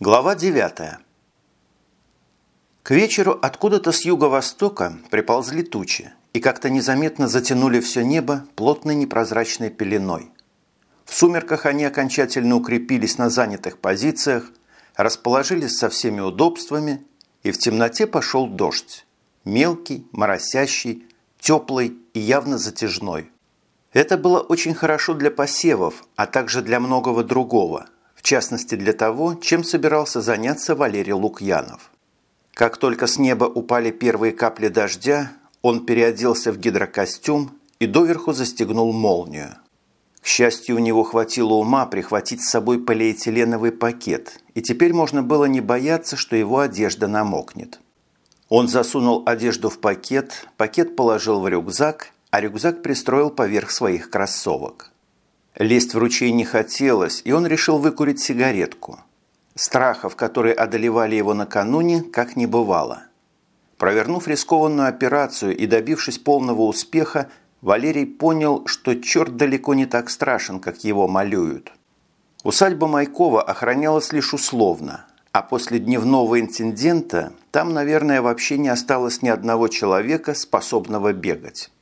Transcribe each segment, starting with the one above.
Глава 9. К вечеру откуда-то с юго-востока приползли тучи и как-то незаметно затянули все небо плотной непрозрачной пеленой. В сумерках они окончательно укрепились на занятых позициях, расположились со всеми удобствами, и в темноте пошел дождь. Мелкий, моросящий, теплый и явно затяжной. Это было очень хорошо для посевов, а также для многого другого – в частности для того, чем собирался заняться Валерий Лукьянов. Как только с неба упали первые капли дождя, он переоделся в гидрокостюм и доверху застегнул молнию. К счастью, у него хватило ума прихватить с собой полиэтиленовый пакет, и теперь можно было не бояться, что его одежда намокнет. Он засунул одежду в пакет, пакет положил в рюкзак, а рюкзак пристроил поверх своих кроссовок. Лезть в ручей не хотелось, и он решил выкурить сигаретку. Страхов, которые одолевали его накануне, как не бывало. Провернув рискованную операцию и добившись полного успеха, Валерий понял, что черт далеко не так страшен, как его малюют. Усадьба Майкова охранялась лишь условно, а после дневного инцидента там, наверное, вообще не осталось ни одного человека, способного бегать.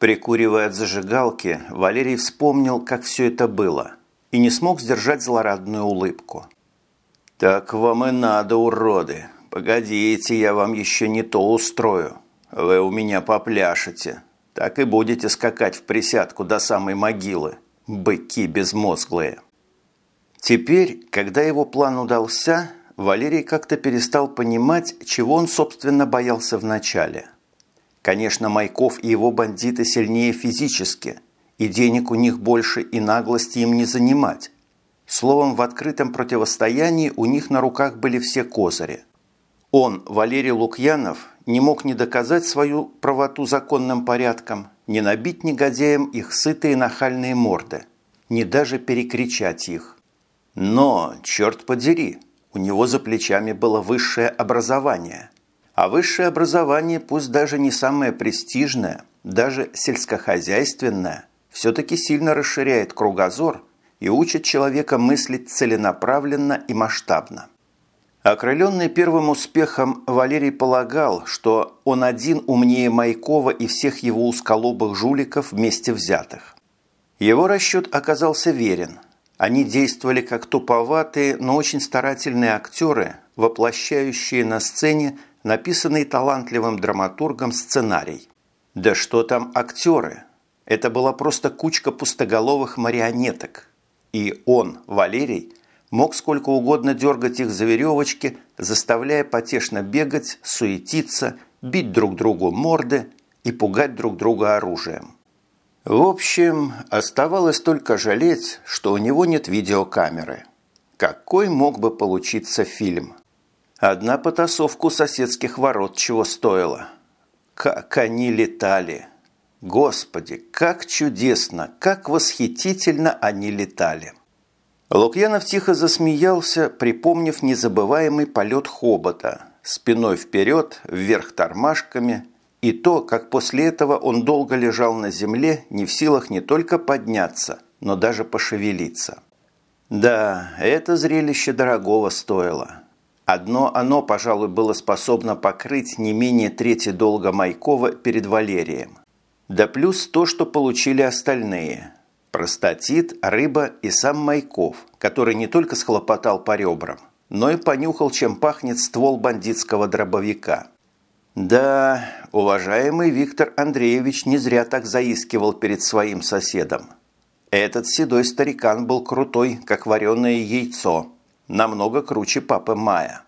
Прикуривая от зажигалки, Валерий вспомнил, как все это было, и не смог сдержать злорадную улыбку. «Так вам и надо, уроды! Погодите, я вам еще не то устрою. Вы у меня попляшете. Так и будете скакать в присядку до самой могилы, быки безмозглые». Теперь, когда его план удался, Валерий как-то перестал понимать, чего он, собственно, боялся вначале – Конечно, Майков и его бандиты сильнее физически, и денег у них больше, и наглости им не занимать. Словом, в открытом противостоянии у них на руках были все козыри. Он, Валерий Лукьянов, не мог не доказать свою правоту законным порядком, не набить негодяям их сытые нахальные морды, не даже перекричать их. Но, черт подери, у него за плечами было высшее образование – а высшее образование, пусть даже не самое престижное, даже сельскохозяйственное, все-таки сильно расширяет кругозор и учит человека мыслить целенаправленно и масштабно. Окрыленный первым успехом, Валерий полагал, что он один умнее Майкова и всех его узколобых жуликов вместе взятых. Его расчет оказался верен. Они действовали как туповатые, но очень старательные актеры, воплощающие на сцене написанный талантливым драматургом сценарий. Да что там актеры? Это была просто кучка пустоголовых марионеток. И он, Валерий, мог сколько угодно дергать их за веревочки, заставляя потешно бегать, суетиться, бить друг другу морды и пугать друг друга оружием. В общем, оставалось только жалеть, что у него нет видеокамеры. Какой мог бы получиться фильм? Одна потасовка у соседских ворот чего стоила. Как они летали! Господи, как чудесно, как восхитительно они летали! Лукьянов тихо засмеялся, припомнив незабываемый полет хобота, спиной вперед, вверх тормашками, и то, как после этого он долго лежал на земле, не в силах не только подняться, но даже пошевелиться. Да, это зрелище дорогого стоило. Одно оно, пожалуй, было способно покрыть не менее трети долга Майкова перед Валерием. Да плюс то, что получили остальные. Простатит, рыба и сам Майков, который не только схлопотал по ребрам, но и понюхал, чем пахнет ствол бандитского дробовика. Да, уважаемый Виктор Андреевич не зря так заискивал перед своим соседом. Этот седой старикан был крутой, как вареное яйцо – намного круче папы Мая.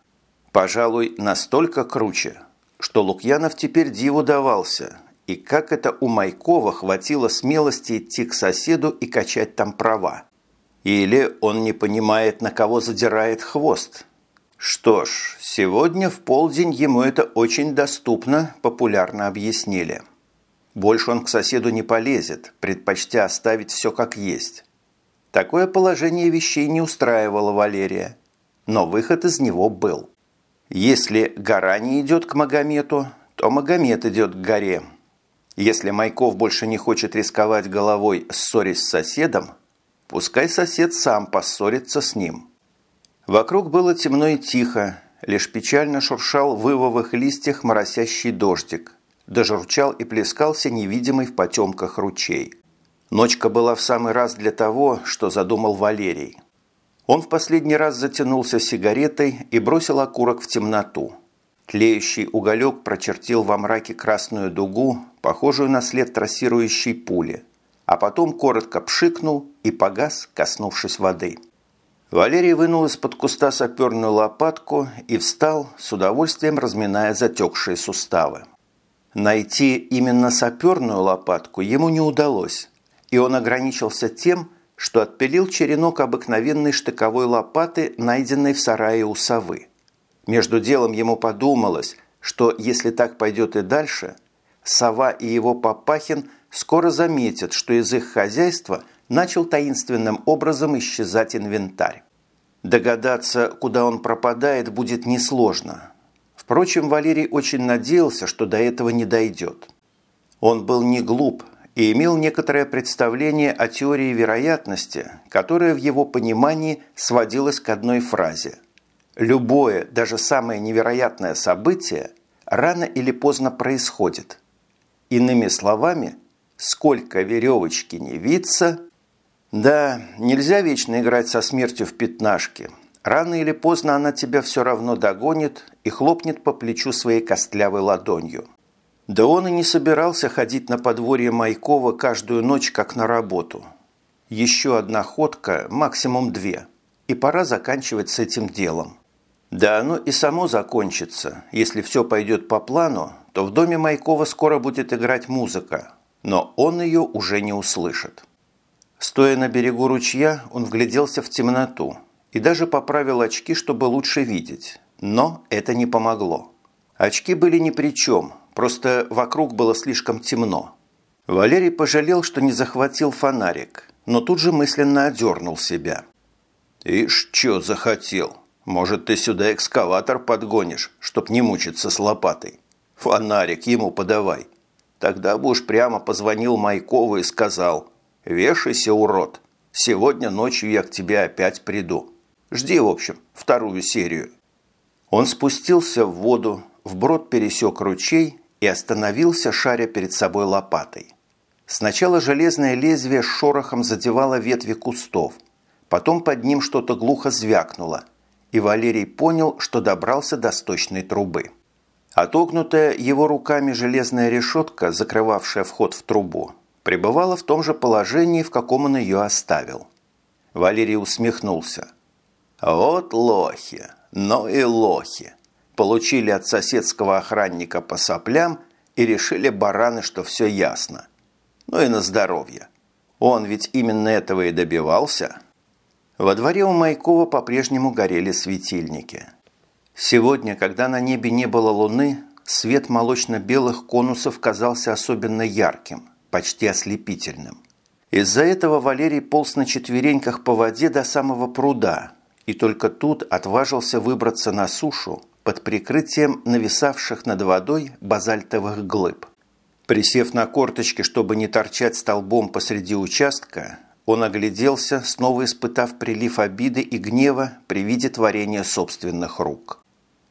Пожалуй, настолько круче, что Лукьянов теперь диву давался, и как это у Майкова хватило смелости идти к соседу и качать там права. Или он не понимает, на кого задирает хвост. Что ж, сегодня в полдень ему это очень доступно, популярно объяснили. Больше он к соседу не полезет, предпочтя оставить все как есть. Такое положение вещей не устраивало Валерия, но выход из него был. Если гора не идет к Магомету, то Магомет идет к горе. Если Майков больше не хочет рисковать головой, ссорясь с соседом, пускай сосед сам поссорится с ним. Вокруг было темно и тихо, лишь печально шуршал в ивовых листьях моросящий дождик, дожурчал и плескался невидимый в потемках ручей. Ночка была в самый раз для того, что задумал Валерий. Он в последний раз затянулся сигаретой и бросил окурок в темноту. Тлеющий уголек прочертил во мраке красную дугу, похожую на след трассирующей пули, а потом коротко пшикнул и погас, коснувшись воды. Валерий вынул из-под куста саперную лопатку и встал, с удовольствием разминая затекшие суставы. Найти именно саперную лопатку ему не удалось, и он ограничился тем, что отпилил черенок обыкновенной штыковой лопаты, найденной в сарае у совы. Между делом ему подумалось, что если так пойдет и дальше, сова и его Папахин скоро заметят, что из их хозяйства начал таинственным образом исчезать инвентарь. Догадаться, куда он пропадает, будет несложно. Впрочем, Валерий очень надеялся, что до этого не дойдет. Он был не глуп и имел некоторое представление о теории вероятности, которая в его понимании сводилась к одной фразе – Любое, даже самое невероятное событие рано или поздно происходит. Иными словами, сколько веревочки не виться... Да, нельзя вечно играть со смертью в пятнашки. Рано или поздно она тебя все равно догонит и хлопнет по плечу своей костлявой ладонью. Да он и не собирался ходить на подворье Майкова каждую ночь, как на работу. Еще одна ходка, максимум две. И пора заканчивать с этим делом. Да оно и само закончится. Если все пойдет по плану, то в доме Майкова скоро будет играть музыка, но он ее уже не услышит. Стоя на берегу ручья, он вгляделся в темноту и даже поправил очки, чтобы лучше видеть. Но это не помогло. Очки были ни при чем, просто вокруг было слишком темно. Валерий пожалел, что не захватил фонарик, но тут же мысленно одернул себя. «Ишь, чё захотел?» Может, ты сюда экскаватор подгонишь, чтоб не мучиться с лопатой? Фонарик ему подавай. Тогда бы уж прямо позвонил Майкову и сказал, «Вешайся, урод, сегодня ночью я к тебе опять приду. Жди, в общем, вторую серию». Он спустился в воду, вброд пересек ручей и остановился, шаря перед собой лопатой. Сначала железное лезвие с шорохом задевало ветви кустов, потом под ним что-то глухо звякнуло – и Валерий понял, что добрался до сточной трубы. Отогнутая его руками железная решетка, закрывавшая вход в трубу, пребывала в том же положении, в каком он ее оставил. Валерий усмехнулся. «Вот лохи, но и лохи!» Получили от соседского охранника по соплям и решили бараны, что все ясно. Ну и на здоровье. Он ведь именно этого и добивался – во дворе у Майкова по-прежнему горели светильники. Сегодня, когда на небе не было луны, свет молочно-белых конусов казался особенно ярким, почти ослепительным. Из-за этого Валерий полз на четвереньках по воде до самого пруда, и только тут отважился выбраться на сушу под прикрытием нависавших над водой базальтовых глыб. Присев на корточки, чтобы не торчать столбом посреди участка, он огляделся, снова испытав прилив обиды и гнева при виде творения собственных рук.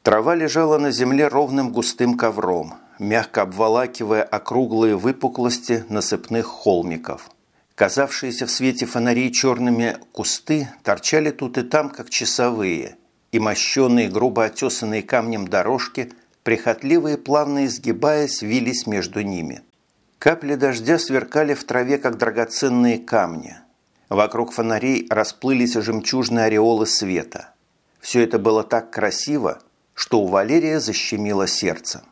Трава лежала на земле ровным густым ковром, мягко обволакивая округлые выпуклости насыпных холмиков. Казавшиеся в свете фонарей черными кусты торчали тут и там, как часовые, и мощенные грубо отесанные камнем дорожки, прихотливо и плавно изгибаясь, вились между ними – Капли дождя сверкали в траве, как драгоценные камни. Вокруг фонарей расплылись жемчужные ореолы света. Все это было так красиво, что у Валерия защемило сердце.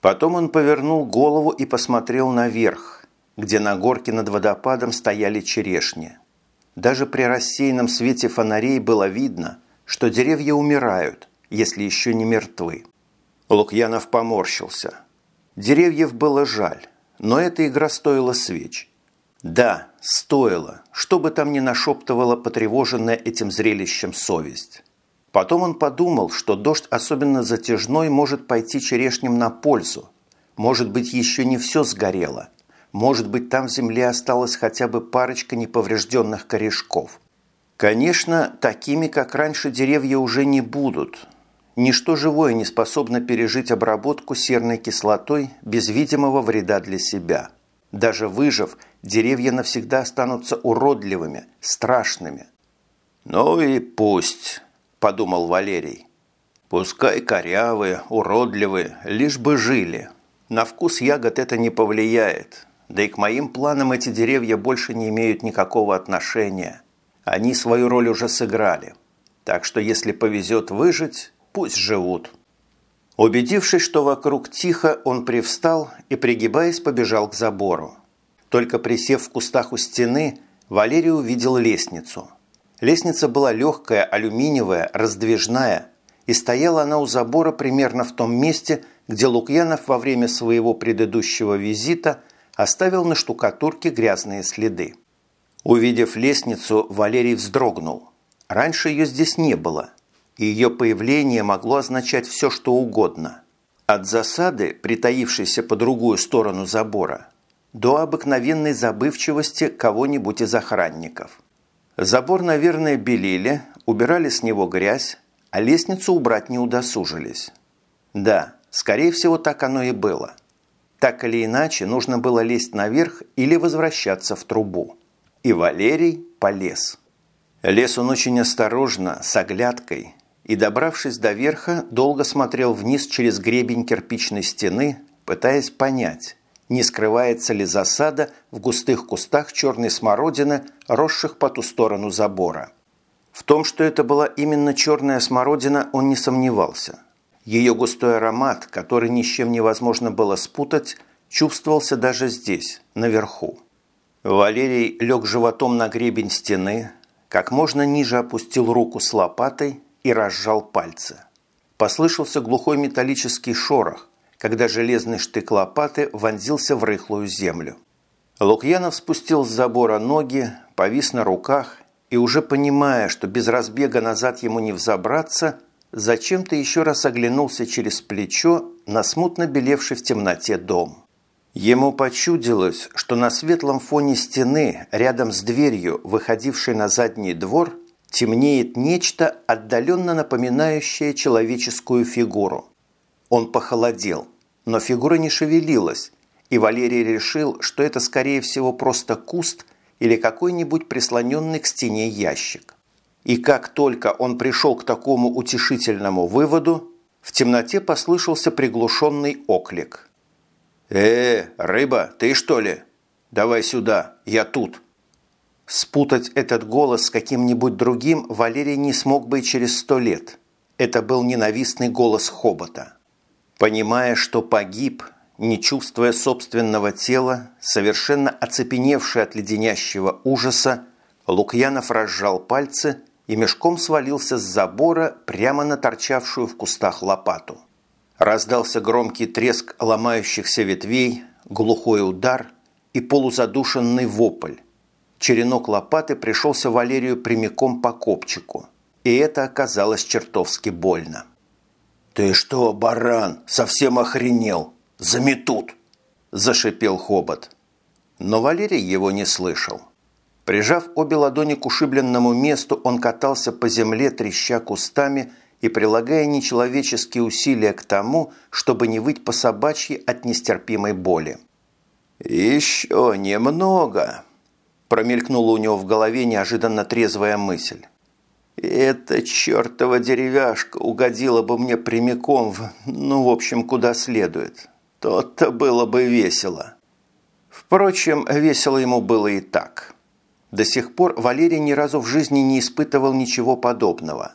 Потом он повернул голову и посмотрел наверх, где на горке над водопадом стояли черешни. Даже при рассеянном свете фонарей было видно, что деревья умирают, если еще не мертвы. Лукьянов поморщился. Деревьев было жаль но эта игра стоила свеч. Да, стоила, что бы там ни нашептывала потревоженная этим зрелищем совесть. Потом он подумал, что дождь, особенно затяжной, может пойти черешням на пользу. Может быть, еще не все сгорело. Может быть, там в земле осталась хотя бы парочка неповрежденных корешков. Конечно, такими, как раньше, деревья уже не будут. Ничто живое не способно пережить обработку серной кислотой без видимого вреда для себя. Даже выжив, деревья навсегда останутся уродливыми, страшными. «Ну и пусть», – подумал Валерий. «Пускай корявые, уродливые, лишь бы жили. На вкус ягод это не повлияет. Да и к моим планам эти деревья больше не имеют никакого отношения. Они свою роль уже сыграли. Так что если повезет выжить, пусть живут». Убедившись, что вокруг тихо, он привстал и, пригибаясь, побежал к забору. Только присев в кустах у стены, Валерий увидел лестницу. Лестница была легкая, алюминиевая, раздвижная, и стояла она у забора примерно в том месте, где Лукьянов во время своего предыдущего визита оставил на штукатурке грязные следы. Увидев лестницу, Валерий вздрогнул. Раньше ее здесь не было – и ее появление могло означать все, что угодно. От засады, притаившейся по другую сторону забора, до обыкновенной забывчивости кого-нибудь из охранников. Забор, наверное, белили, убирали с него грязь, а лестницу убрать не удосужились. Да, скорее всего, так оно и было. Так или иначе, нужно было лезть наверх или возвращаться в трубу. И Валерий полез. Лез он очень осторожно, с оглядкой, и, добравшись до верха, долго смотрел вниз через гребень кирпичной стены, пытаясь понять, не скрывается ли засада в густых кустах черной смородины, росших по ту сторону забора. В том, что это была именно черная смородина, он не сомневался. Ее густой аромат, который ни с чем невозможно было спутать, чувствовался даже здесь, наверху. Валерий лег животом на гребень стены, как можно ниже опустил руку с лопатой и разжал пальцы. Послышался глухой металлический шорох, когда железный штык лопаты вонзился в рыхлую землю. Лукьянов спустил с забора ноги, повис на руках и, уже понимая, что без разбега назад ему не взобраться, зачем-то еще раз оглянулся через плечо на смутно белевший в темноте дом. Ему почудилось, что на светлом фоне стены, рядом с дверью, выходившей на задний двор, темнеет нечто, отдаленно напоминающее человеческую фигуру. Он похолодел, но фигура не шевелилась, и Валерий решил, что это, скорее всего, просто куст или какой-нибудь прислоненный к стене ящик. И как только он пришел к такому утешительному выводу, в темноте послышался приглушенный оклик. «Э, рыба, ты что ли? Давай сюда, я тут!» Спутать этот голос с каким-нибудь другим Валерий не смог бы и через сто лет. Это был ненавистный голос Хобота. Понимая, что погиб, не чувствуя собственного тела, совершенно оцепеневший от леденящего ужаса, Лукьянов разжал пальцы и мешком свалился с забора прямо на торчавшую в кустах лопату. Раздался громкий треск ломающихся ветвей, глухой удар и полузадушенный вопль, черенок лопаты пришелся Валерию прямиком по копчику, и это оказалось чертовски больно. «Ты что, баран, совсем охренел? Заметут!» – зашипел хобот. Но Валерий его не слышал. Прижав обе ладони к ушибленному месту, он катался по земле, треща кустами и прилагая нечеловеческие усилия к тому, чтобы не выть по собачьи от нестерпимой боли. «Еще немного!» Промелькнула у него в голове неожиданно трезвая мысль. «Эта чертова деревяшка угодила бы мне прямиком в... ну, в общем, куда следует. То-то было бы весело». Впрочем, весело ему было и так. До сих пор Валерий ни разу в жизни не испытывал ничего подобного.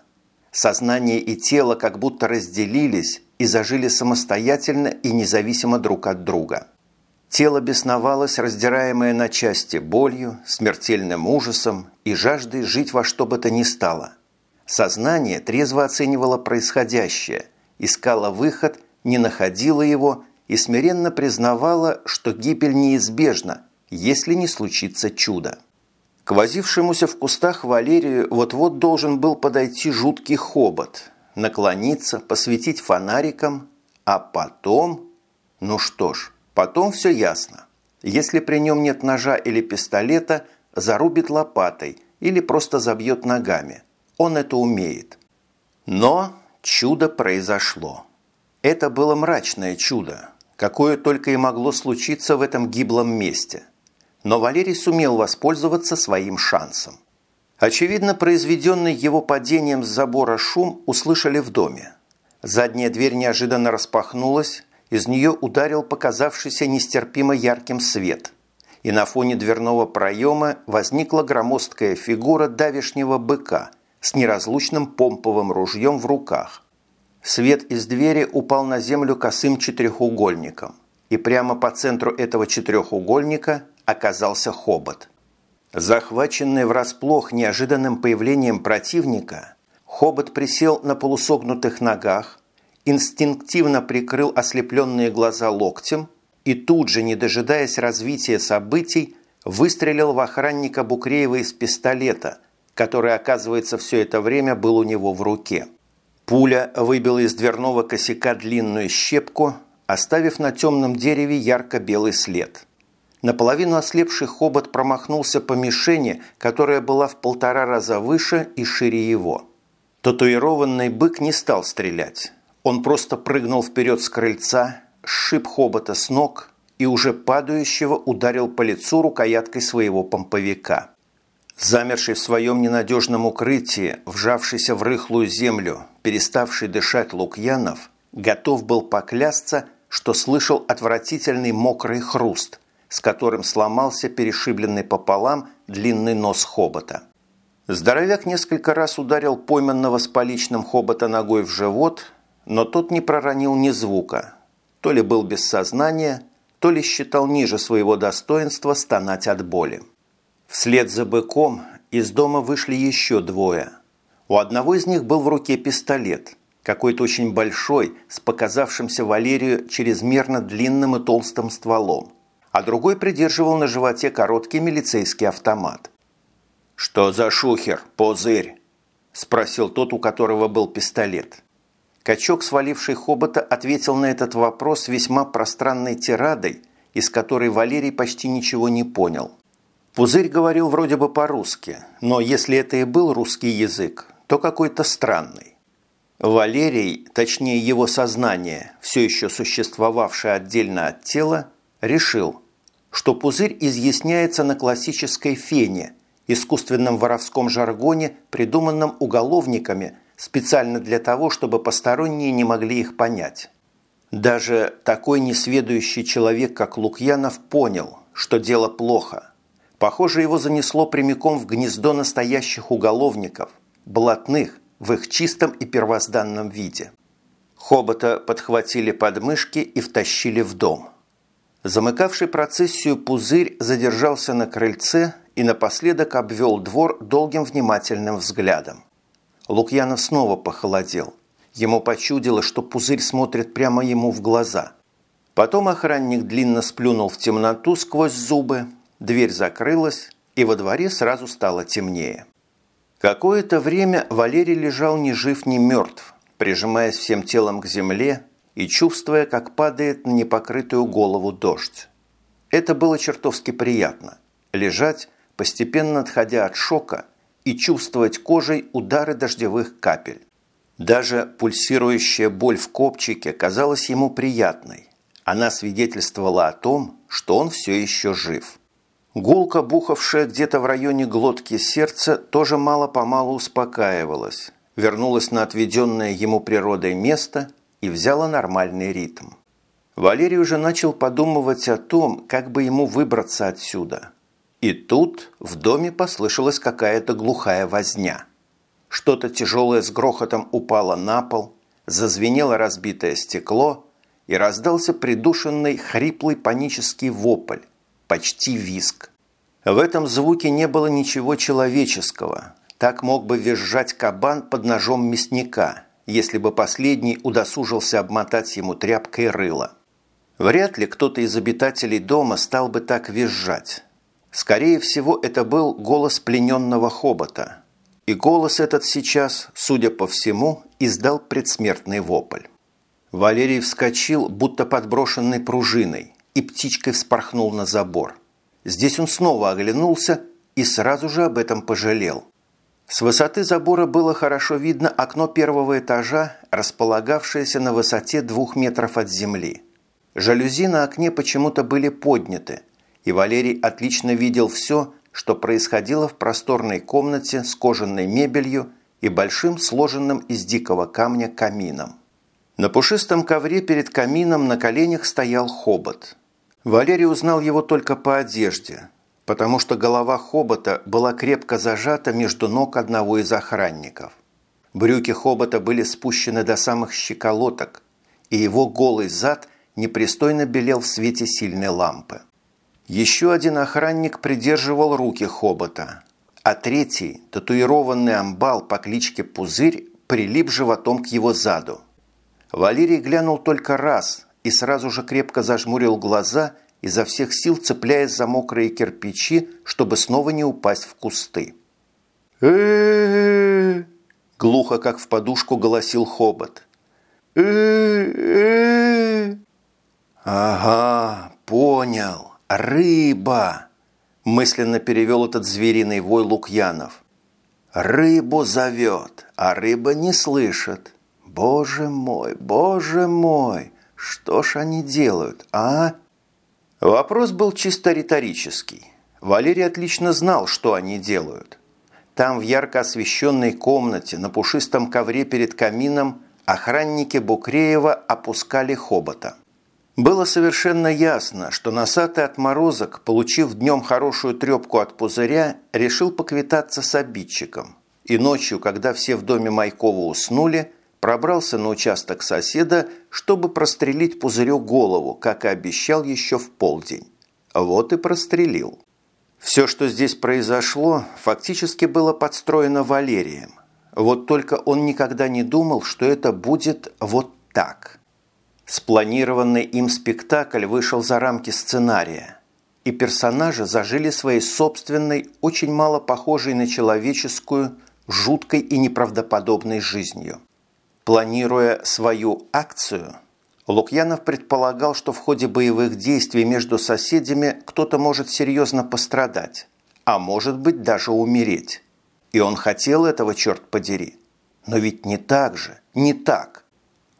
Сознание и тело как будто разделились и зажили самостоятельно и независимо друг от друга. Тело бесновалось, раздираемое на части болью, смертельным ужасом и жаждой жить во что бы то ни стало. Сознание трезво оценивало происходящее, искало выход, не находило его и смиренно признавало, что гибель неизбежна, если не случится чудо. К возившемуся в кустах Валерию вот-вот должен был подойти жуткий хобот, наклониться, посветить фонариком, а потом... Ну что ж, Потом все ясно. Если при нем нет ножа или пистолета, зарубит лопатой или просто забьет ногами. Он это умеет. Но чудо произошло. Это было мрачное чудо, какое только и могло случиться в этом гиблом месте. Но Валерий сумел воспользоваться своим шансом. Очевидно, произведенный его падением с забора шум услышали в доме. Задняя дверь неожиданно распахнулась, из нее ударил показавшийся нестерпимо ярким свет, и на фоне дверного проема возникла громоздкая фигура давешнего быка с неразлучным помповым ружьем в руках. Свет из двери упал на землю косым четырехугольником, и прямо по центру этого четырехугольника оказался хобот. Захваченный врасплох неожиданным появлением противника, хобот присел на полусогнутых ногах, инстинктивно прикрыл ослепленные глаза локтем и тут же, не дожидаясь развития событий, выстрелил в охранника Букреева из пистолета, который, оказывается, все это время был у него в руке. Пуля выбила из дверного косяка длинную щепку, оставив на темном дереве ярко-белый след. Наполовину ослепший хобот промахнулся по мишени, которая была в полтора раза выше и шире его. Татуированный бык не стал стрелять. Он просто прыгнул вперед с крыльца, сшиб хобота с ног и уже падающего ударил по лицу рукояткой своего помповика. Замерший в своем ненадежном укрытии, вжавшийся в рыхлую землю, переставший дышать Лукьянов, готов был поклясться, что слышал отвратительный мокрый хруст, с которым сломался перешибленный пополам длинный нос хобота. Здоровяк несколько раз ударил пойманного с поличным хобота ногой в живот, но тот не проронил ни звука. То ли был без сознания, то ли считал ниже своего достоинства стонать от боли. Вслед за быком из дома вышли еще двое. У одного из них был в руке пистолет, какой-то очень большой, с показавшимся Валерию чрезмерно длинным и толстым стволом, а другой придерживал на животе короткий милицейский автомат. «Что за шухер, позырь?» – спросил тот, у которого был пистолет. Качок, сваливший хобота, ответил на этот вопрос весьма пространной тирадой, из которой Валерий почти ничего не понял. Пузырь говорил вроде бы по-русски, но если это и был русский язык, то какой-то странный. Валерий, точнее его сознание, все еще существовавшее отдельно от тела, решил, что пузырь изъясняется на классической фене, искусственном воровском жаргоне, придуманном уголовниками специально для того, чтобы посторонние не могли их понять. Даже такой несведущий человек, как Лукьянов, понял, что дело плохо – Похоже, его занесло прямиком в гнездо настоящих уголовников, блатных, в их чистом и первозданном виде. Хобота подхватили подмышки и втащили в дом. Замыкавший процессию пузырь задержался на крыльце и напоследок обвел двор долгим внимательным взглядом. Лукьянов снова похолодел. Ему почудилось, что пузырь смотрит прямо ему в глаза. Потом охранник длинно сплюнул в темноту сквозь зубы Дверь закрылась, и во дворе сразу стало темнее. Какое-то время Валерий лежал ни жив, ни мертв, прижимаясь всем телом к земле и чувствуя, как падает на непокрытую голову дождь. Это было чертовски приятно – лежать, постепенно отходя от шока и чувствовать кожей удары дождевых капель. Даже пульсирующая боль в копчике казалась ему приятной. Она свидетельствовала о том, что он все еще жив. Гулка, бухавшая где-то в районе глотки сердца, тоже мало-помалу успокаивалась, вернулась на отведенное ему природой место и взяла нормальный ритм. Валерий уже начал подумывать о том, как бы ему выбраться отсюда. И тут в доме послышалась какая-то глухая возня. Что-то тяжелое с грохотом упало на пол, зазвенело разбитое стекло и раздался придушенный хриплый панический вопль, почти виск. В этом звуке не было ничего человеческого. Так мог бы визжать кабан под ножом мясника, если бы последний удосужился обмотать ему тряпкой рыло. Вряд ли кто-то из обитателей дома стал бы так визжать. Скорее всего, это был голос плененного хобота. И голос этот сейчас, судя по всему, издал предсмертный вопль. Валерий вскочил, будто подброшенный пружиной и птичкой вспорхнул на забор. Здесь он снова оглянулся и сразу же об этом пожалел. С высоты забора было хорошо видно окно первого этажа, располагавшееся на высоте двух метров от земли. Жалюзи на окне почему-то были подняты, и Валерий отлично видел все, что происходило в просторной комнате с кожаной мебелью и большим сложенным из дикого камня камином. На пушистом ковре перед камином на коленях стоял хобот. Валерий узнал его только по одежде, потому что голова хобота была крепко зажата между ног одного из охранников. Брюки хобота были спущены до самых щеколоток, и его голый зад непристойно белел в свете сильной лампы. Еще один охранник придерживал руки хобота, а третий, татуированный амбал по кличке Пузырь, прилип животом к его заду. Валерий глянул только раз и сразу же крепко зажмурил глаза – изо всех сил цепляясь за мокрые кирпичи, чтобы снова не упасть в кусты. глухо, как в подушку, голосил хобот. «Ага, понял. Рыба!» мысленно перевел этот звериный вой Лукьянов. «Рыбу зовет, а рыба не слышит. Боже мой, боже мой, что ж они делают, а?» Вопрос был чисто риторический. Валерий отлично знал, что они делают. Там, в ярко освещенной комнате, на пушистом ковре перед камином, охранники Букреева опускали хобота. Было совершенно ясно, что носатый отморозок, получив днем хорошую трепку от пузыря, решил поквитаться с обидчиком. И ночью, когда все в доме Майкова уснули, пробрался на участок соседа, чтобы прострелить пузырю голову, как и обещал еще в полдень. Вот и прострелил. Все, что здесь произошло, фактически было подстроено Валерием. Вот только он никогда не думал, что это будет вот так. Спланированный им спектакль вышел за рамки сценария, и персонажи зажили своей собственной, очень мало похожей на человеческую, жуткой и неправдоподобной жизнью. Планируя свою акцию, Лукьянов предполагал, что в ходе боевых действий между соседями кто-то может серьезно пострадать, а может быть даже умереть. И он хотел этого, черт подери. Но ведь не так же, не так.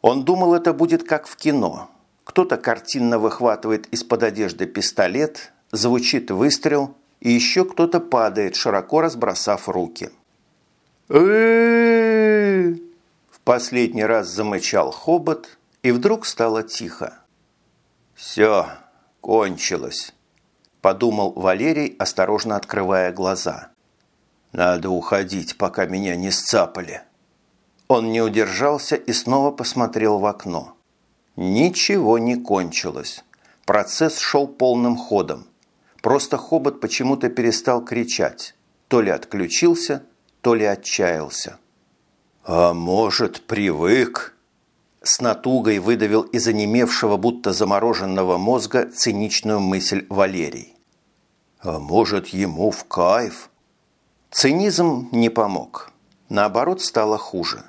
Он думал, это будет как в кино. Кто-то картинно выхватывает из-под одежды пистолет, звучит выстрел, и еще кто-то падает, широко разбросав руки. э Последний раз замычал хобот, и вдруг стало тихо. «Все, кончилось», – подумал Валерий, осторожно открывая глаза. «Надо уходить, пока меня не сцапали». Он не удержался и снова посмотрел в окно. Ничего не кончилось. Процесс шел полным ходом. Просто хобот почему-то перестал кричать. То ли отключился, то ли отчаялся. «А может, привык?» С натугой выдавил из онемевшего, будто замороженного мозга циничную мысль Валерий. «А может, ему в кайф?» Цинизм не помог. Наоборот, стало хуже.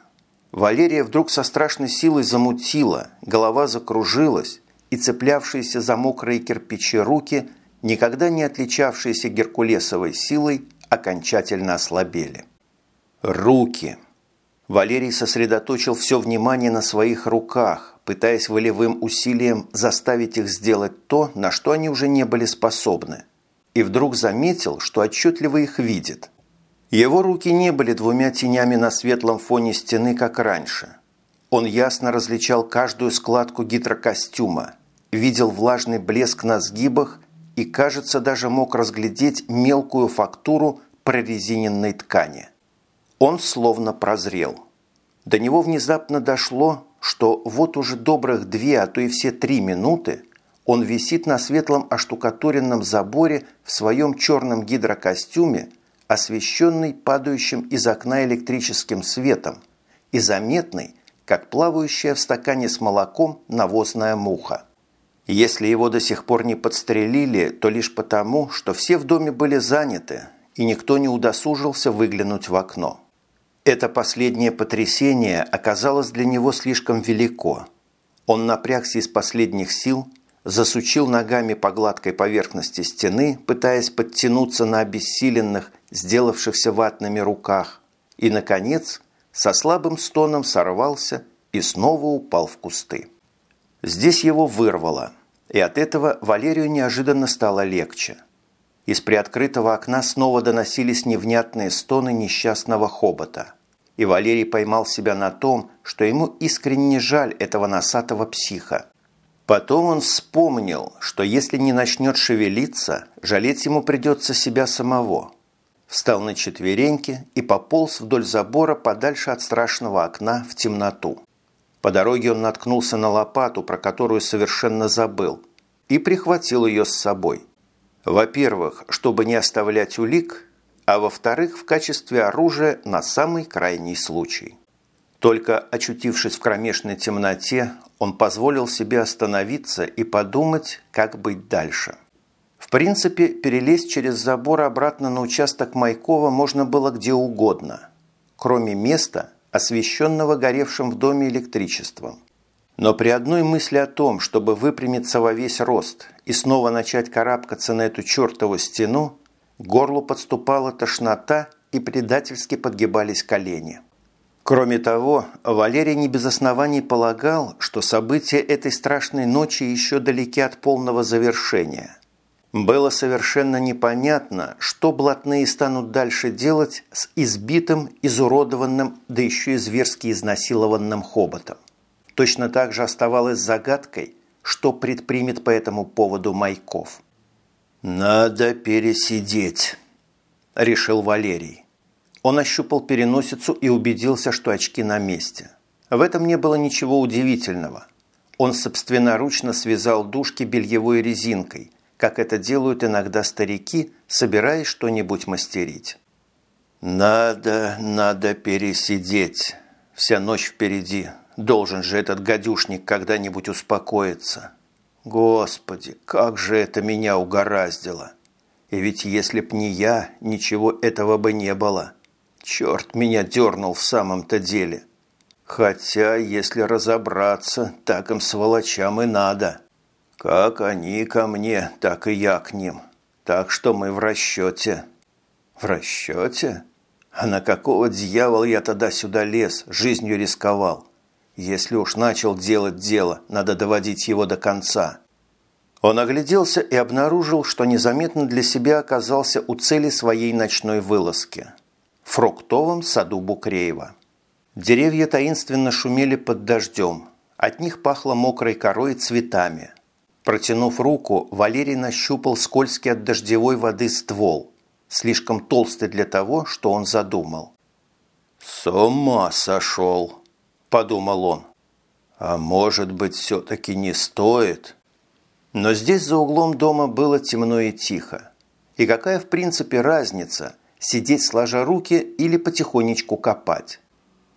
Валерия вдруг со страшной силой замутила, голова закружилась, и цеплявшиеся за мокрые кирпичи руки, никогда не отличавшиеся геркулесовой силой, окончательно ослабели. Руки! Валерий сосредоточил все внимание на своих руках, пытаясь волевым усилием заставить их сделать то, на что они уже не были способны. И вдруг заметил, что отчетливо их видит. Его руки не были двумя тенями на светлом фоне стены, как раньше. Он ясно различал каждую складку гидрокостюма, видел влажный блеск на сгибах и, кажется, даже мог разглядеть мелкую фактуру прорезиненной ткани – он словно прозрел. До него внезапно дошло, что вот уже добрых две, а то и все три минуты он висит на светлом оштукатуренном заборе в своем черном гидрокостюме, освещенный падающим из окна электрическим светом и заметный, как плавающая в стакане с молоком навозная муха. Если его до сих пор не подстрелили, то лишь потому, что все в доме были заняты, и никто не удосужился выглянуть в окно. Это последнее потрясение оказалось для него слишком велико. Он напрягся из последних сил, засучил ногами по гладкой поверхности стены, пытаясь подтянуться на обессиленных, сделавшихся ватными руках, и, наконец, со слабым стоном сорвался и снова упал в кусты. Здесь его вырвало, и от этого Валерию неожиданно стало легче. Из приоткрытого окна снова доносились невнятные стоны несчастного хобота. И Валерий поймал себя на том, что ему искренне жаль этого носатого психа. Потом он вспомнил, что если не начнет шевелиться, жалеть ему придется себя самого. Встал на четвереньки и пополз вдоль забора подальше от страшного окна в темноту. По дороге он наткнулся на лопату, про которую совершенно забыл, и прихватил ее с собой. Во-первых, чтобы не оставлять улик, а во-вторых, в качестве оружия на самый крайний случай. Только очутившись в кромешной темноте, он позволил себе остановиться и подумать, как быть дальше. В принципе, перелезть через забор обратно на участок Майкова можно было где угодно, кроме места, освещенного горевшим в доме электричеством. Но при одной мысли о том, чтобы выпрямиться во весь рост и снова начать карабкаться на эту чертову стену, горлу подступала тошнота и предательски подгибались колени. Кроме того, Валерий не без оснований полагал, что события этой страшной ночи еще далеки от полного завершения. Было совершенно непонятно, что блатные станут дальше делать с избитым, изуродованным, да еще и зверски изнасилованным хоботом. Точно так же оставалось загадкой, что предпримет по этому поводу Майков. «Надо пересидеть», – решил Валерий. Он ощупал переносицу и убедился, что очки на месте. В этом не было ничего удивительного. Он собственноручно связал дужки бельевой резинкой, как это делают иногда старики, собираясь что-нибудь мастерить. «Надо, надо пересидеть. Вся ночь впереди. Должен же этот гадюшник когда-нибудь успокоиться. Господи, как же это меня угораздило! И ведь если б не я, ничего этого бы не было». Черт меня дернул в самом-то деле. Хотя, если разобраться, так им сволочам и надо. Как они ко мне, так и я к ним. Так что мы в расчете. В расчете? А на какого дьявола я тогда сюда лез, жизнью рисковал? Если уж начал делать дело, надо доводить его до конца. Он огляделся и обнаружил, что незаметно для себя оказался у цели своей ночной вылазки – фруктовом саду Букреева. Деревья таинственно шумели под дождем. От них пахло мокрой корой и цветами. Протянув руку, Валерий нащупал скользкий от дождевой воды ствол, слишком толстый для того, что он задумал. «С ума сошел!» – подумал он. «А может быть, все-таки не стоит?» Но здесь за углом дома было темно и тихо. И какая в принципе разница – сидеть сложа руки или потихонечку копать.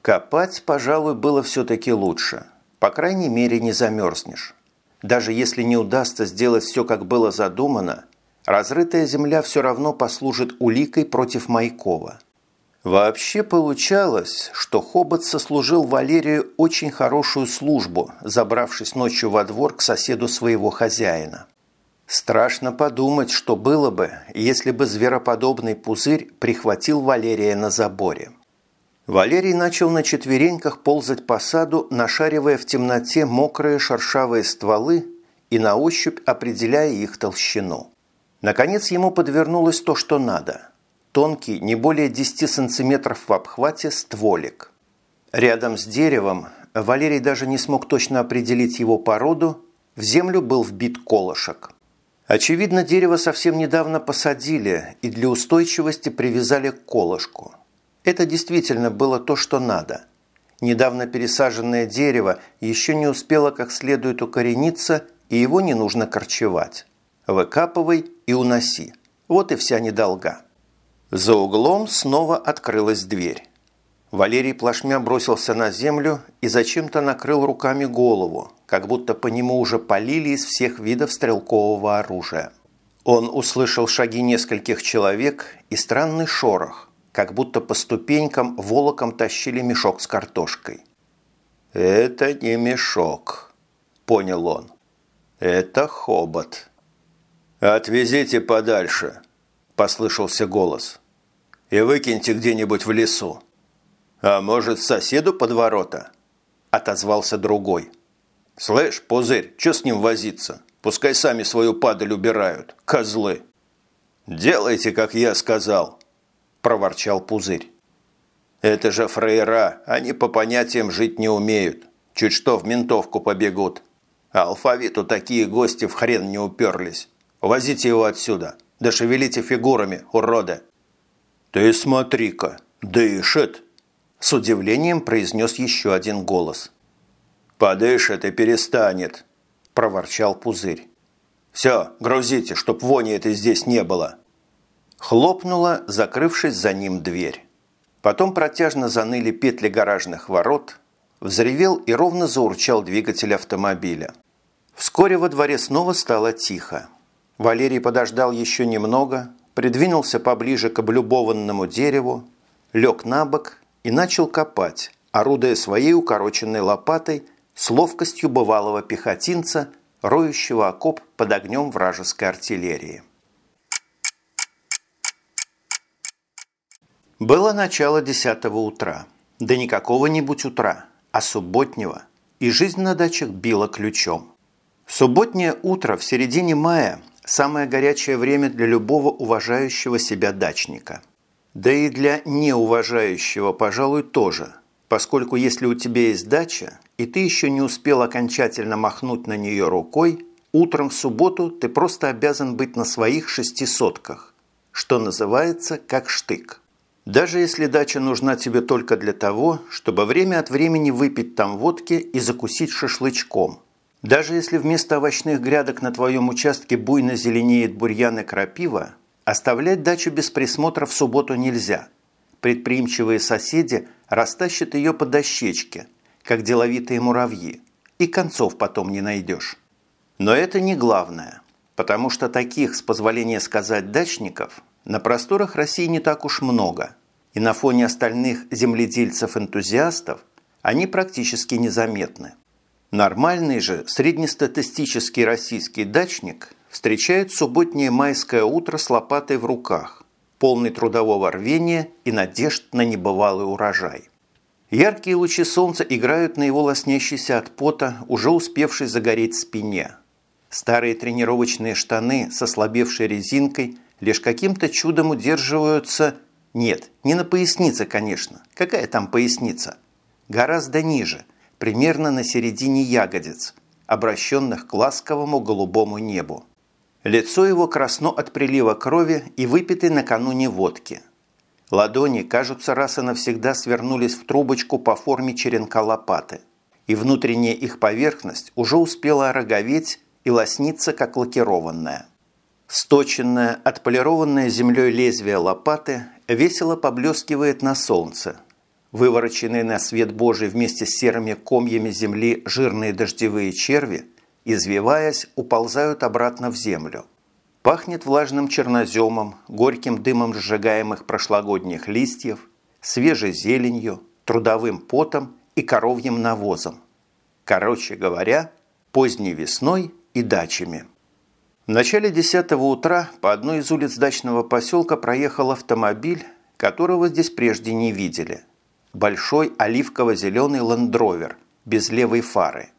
Копать, пожалуй, было все-таки лучше. По крайней мере, не замерзнешь. Даже если не удастся сделать все, как было задумано, разрытая земля все равно послужит уликой против Майкова. Вообще получалось, что Хобот сослужил Валерию очень хорошую службу, забравшись ночью во двор к соседу своего хозяина. Страшно подумать, что было бы, если бы звероподобный пузырь прихватил Валерия на заборе. Валерий начал на четвереньках ползать по саду, нашаривая в темноте мокрые шершавые стволы и на ощупь определяя их толщину. Наконец ему подвернулось то, что надо. Тонкий, не более 10 сантиметров в обхвате, стволик. Рядом с деревом Валерий даже не смог точно определить его породу, в землю был вбит колышек. Очевидно, дерево совсем недавно посадили и для устойчивости привязали к колышку. Это действительно было то, что надо. Недавно пересаженное дерево еще не успело как следует укорениться, и его не нужно корчевать. Выкапывай и уноси. Вот и вся недолга. За углом снова открылась дверь. Валерий плашмя бросился на землю и зачем-то накрыл руками голову, как будто по нему уже полили из всех видов стрелкового оружия. Он услышал шаги нескольких человек и странный шорох, как будто по ступенькам волоком тащили мешок с картошкой. «Это не мешок», – понял он. Это хобот. «Отвезите подальше», – послышался голос. «И выкиньте где-нибудь в лесу». «А может, соседу под ворота?» – отозвался другой. «Слышь, пузырь, что с ним возиться? Пускай сами свою падаль убирают, козлы». «Делайте, как я сказал», – проворчал пузырь. «Это же фрейра, они по понятиям жить не умеют. Чуть что в ментовку побегут. А алфавиту такие гости в хрен не уперлись. Возите его отсюда. Да шевелите фигурами, уроды!» «Ты смотри-ка, дышит!» С удивлением произнес еще один голос. «Подышит и перестанет!» – проворчал пузырь. «Все, грузите, чтоб вони этой здесь не было!» Хлопнула, закрывшись за ним дверь. Потом протяжно заныли петли гаражных ворот, взревел и ровно заурчал двигатель автомобиля. Вскоре во дворе снова стало тихо. Валерий подождал еще немного, придвинулся поближе к облюбованному дереву, лег на бок и начал копать, орудуя своей укороченной лопатой с ловкостью бывалого пехотинца, роющего окоп под огнем вражеской артиллерии. Было начало десятого утра. Да не какого-нибудь утра, а субботнего. И жизнь на дачах била ключом. Субботнее утро в середине мая самое горячее время для любого уважающего себя дачника. Да и для неуважающего, пожалуй, тоже, поскольку если у тебя есть дача, и ты еще не успел окончательно махнуть на нее рукой, утром в субботу ты просто обязан быть на своих шести сотках, что называется как штык. Даже если дача нужна тебе только для того, чтобы время от времени выпить там водки и закусить шашлычком – даже если вместо овощных грядок на твоем участке буйно зеленеет бурьян и крапива, оставлять дачу без присмотра в субботу нельзя. Предприимчивые соседи растащат ее по дощечке, как деловитые муравьи, и концов потом не найдешь. Но это не главное, потому что таких, с позволения сказать, дачников на просторах России не так уж много, и на фоне остальных земледельцев-энтузиастов они практически незаметны. Нормальный же среднестатистический российский дачник встречает субботнее майское утро с лопатой в руках, полный трудового рвения и надежд на небывалый урожай. Яркие лучи солнца играют на его лоснящейся от пота, уже успевшей загореть спине. Старые тренировочные штаны со слабевшей резинкой лишь каким-то чудом удерживаются... Нет, не на пояснице, конечно. Какая там поясница? Гораздо ниже – примерно на середине ягодиц, обращенных к ласковому голубому небу. Лицо его красно от прилива крови и выпитой накануне водки. Ладони, кажутся, раз и навсегда свернулись в трубочку по форме черенка лопаты, и внутренняя их поверхность уже успела ороговеть и лосниться, как лакированная. Сточенное, отполированное землей лезвие лопаты весело поблескивает на солнце – Вывороченные на свет Божий вместе с серыми комьями земли жирные дождевые черви, извиваясь, уползают обратно в землю. Пахнет влажным черноземом, горьким дымом сжигаемых прошлогодних листьев, свежей зеленью, трудовым потом и коровьим навозом. Короче говоря, поздней весной и дачами. В начале 10 утра по одной из улиц дачного поселка проехал автомобиль, которого здесь прежде не видели – большой оливково-зеленый ландровер без левой фары.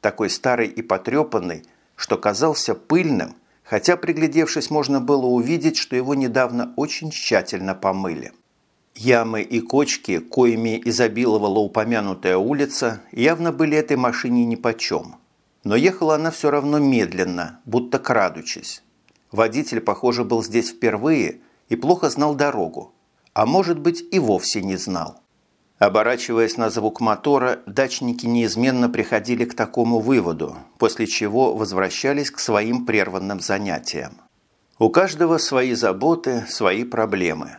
Такой старый и потрепанный, что казался пыльным, хотя, приглядевшись, можно было увидеть, что его недавно очень тщательно помыли. Ямы и кочки, коими изобиловала упомянутая улица, явно были этой машине нипочем. Но ехала она все равно медленно, будто крадучись. Водитель, похоже, был здесь впервые и плохо знал дорогу, а может быть и вовсе не знал. Оборачиваясь на звук мотора, дачники неизменно приходили к такому выводу, после чего возвращались к своим прерванным занятиям. У каждого свои заботы, свои проблемы.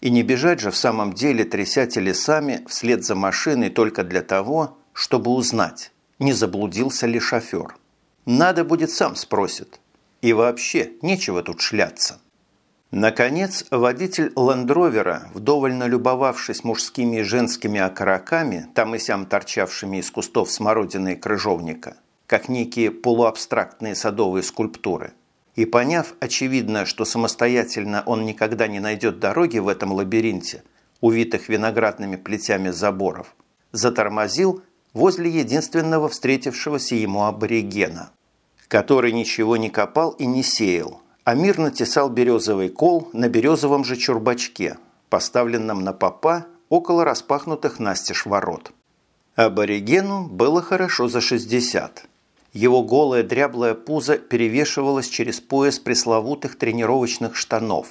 И не бежать же в самом деле, тряся телесами вслед за машиной только для того, чтобы узнать, не заблудился ли шофер. Надо будет сам спросит. И вообще, нечего тут шляться. Наконец, водитель ландровера, вдоволь налюбовавшись мужскими и женскими окороками, там и сям торчавшими из кустов смородины и крыжовника, как некие полуабстрактные садовые скульптуры. И поняв, очевидно, что самостоятельно он никогда не найдет дороги в этом лабиринте, увитых виноградными плетями заборов, затормозил возле единственного встретившегося ему аборигена, который ничего не копал и не сеял, а мирно тесал березовый кол на березовом же чурбачке, поставленном на попа около распахнутых настежь ворот. Аборигену было хорошо за 60. Его голое дряблое пузо перевешивалось через пояс пресловутых тренировочных штанов.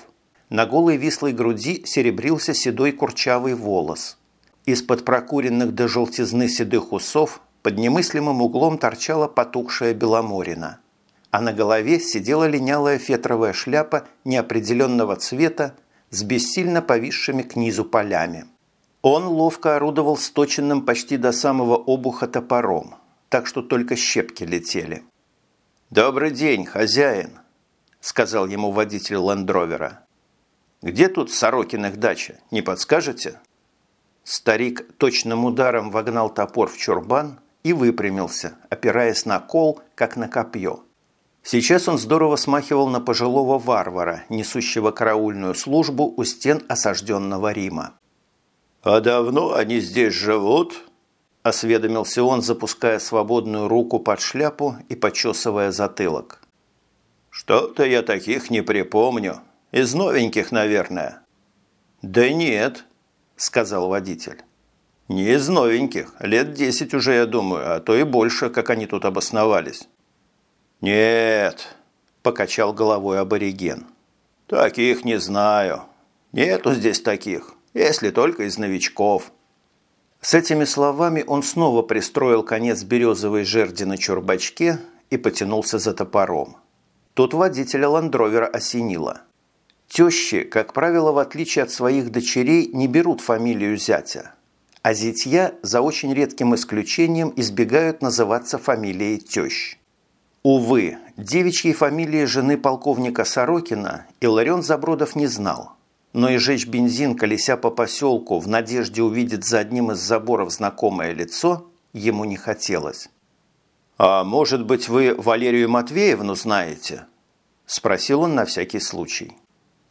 На голой вислой груди серебрился седой курчавый волос. Из-под прокуренных до желтизны седых усов под немыслимым углом торчала потухшая беломорина. А на голове сидела линялая фетровая шляпа неопределенного цвета с бессильно повисшими к низу полями. Он ловко орудовал сточенным почти до самого обуха топором, так что только щепки летели. «Добрый день, хозяин», – сказал ему водитель лендровера. «Где тут Сорокиных дача, не подскажете?» Старик точным ударом вогнал топор в чурбан и выпрямился, опираясь на кол, как на копье. Сейчас он здорово смахивал на пожилого варвара, несущего караульную службу у стен осажденного Рима. «А давно они здесь живут?» – осведомился он, запуская свободную руку под шляпу и почесывая затылок. «Что-то я таких не припомню. Из новеньких, наверное». «Да нет», – сказал водитель. «Не из новеньких. Лет десять уже, я думаю, а то и больше, как они тут обосновались». «Нет», – покачал головой абориген. «Таких не знаю. Нету здесь таких если только из новичков. С этими словами он снова пристроил конец березовой жерди на чурбачке и потянулся за топором. Тут водителя ландровера осенило. Тещи, как правило, в отличие от своих дочерей, не берут фамилию зятя, а зятья, за очень редким исключением, избегают называться фамилией тещ. Увы, девичьей фамилии жены полковника Сорокина Иларион Забродов не знал – но и жечь бензин, колеся по поселку, в надежде увидеть за одним из заборов знакомое лицо, ему не хотелось. «А может быть, вы Валерию Матвеевну знаете?» – спросил он на всякий случай.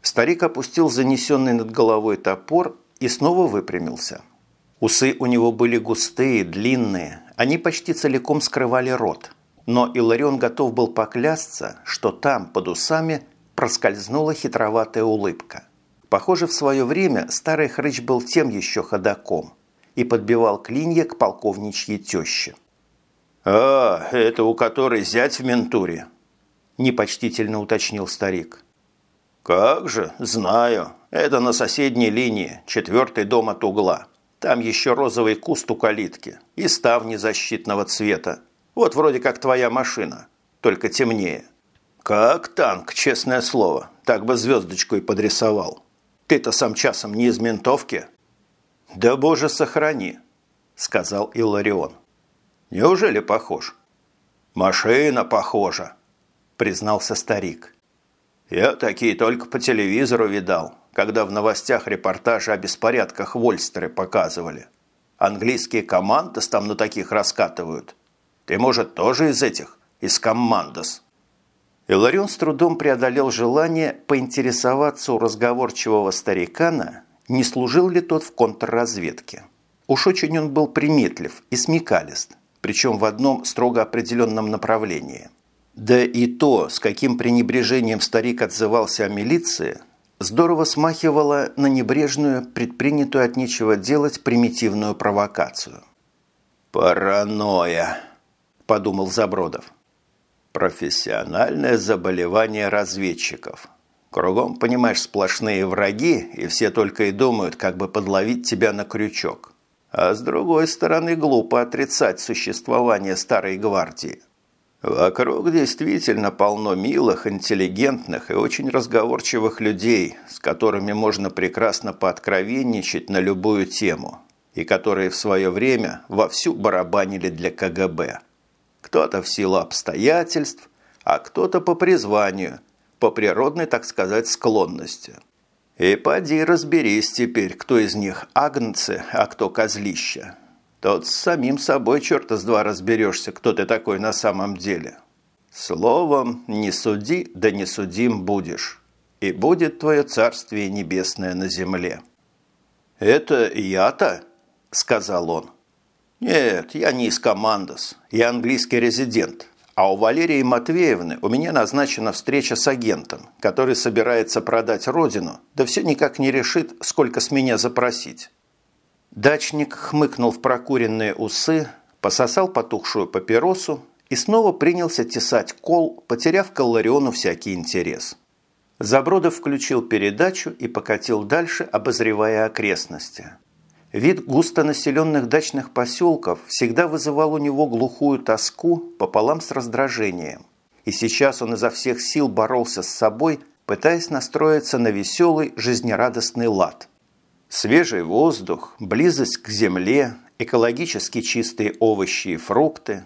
Старик опустил занесенный над головой топор и снова выпрямился. Усы у него были густые, длинные, они почти целиком скрывали рот. Но Иларион готов был поклясться, что там, под усами, проскользнула хитроватая улыбка. Похоже, в свое время старый хрыч был тем еще ходаком и подбивал клинья к полковничьей теще. «А, это у которой зять в ментуре?» – непочтительно уточнил старик. «Как же, знаю. Это на соседней линии, четвертый дом от угла. Там еще розовый куст у калитки и ставни защитного цвета. Вот вроде как твоя машина, только темнее. Как танк, честное слово, так бы звездочку и подрисовал». Ты-то сам часом не из ментовки?» «Да боже, сохрани», – сказал Илларион. «Неужели похож?» «Машина похожа», – признался старик. «Я такие только по телевизору видал, когда в новостях репортажи о беспорядках в Ольстере показывали. Английские командос там на таких раскатывают. Ты, может, тоже из этих, из командос?» Иларион с трудом преодолел желание поинтересоваться у разговорчивого старикана, не служил ли тот в контрразведке. Уж очень он был приметлив и смекалист, причем в одном строго определенном направлении. Да и то, с каким пренебрежением старик отзывался о милиции, здорово смахивало на небрежную, предпринятую от нечего делать примитивную провокацию. «Паранойя», – подумал Забродов. Профессиональное заболевание разведчиков. Кругом, понимаешь, сплошные враги, и все только и думают, как бы подловить тебя на крючок. А с другой стороны, глупо отрицать существование старой гвардии. Вокруг действительно полно милых, интеллигентных и очень разговорчивых людей, с которыми можно прекрасно пооткровенничать на любую тему, и которые в свое время вовсю барабанили для КГБ. Кто-то в силу обстоятельств, а кто-то по призванию, по природной, так сказать, склонности. И поди разберись теперь, кто из них агнцы, а кто козлища. тот с самим собой черта с два разберешься, кто ты такой на самом деле. Словом, не суди, да не судим будешь, и будет твое царствие небесное на земле». «Это я-то?» – сказал он. «Нет, я не из командос, я английский резидент, а у Валерии Матвеевны у меня назначена встреча с агентом, который собирается продать родину, да все никак не решит, сколько с меня запросить». Дачник хмыкнул в прокуренные усы, пососал потухшую папиросу и снова принялся тесать кол, потеряв к Аллариону всякий интерес. Забродов включил передачу и покатил дальше, обозревая окрестности. Вид густонаселенных дачных поселков всегда вызывал у него глухую тоску пополам с раздражением. И сейчас он изо всех сил боролся с собой, пытаясь настроиться на веселый, жизнерадостный лад. Свежий воздух, близость к земле, экологически чистые овощи и фрукты.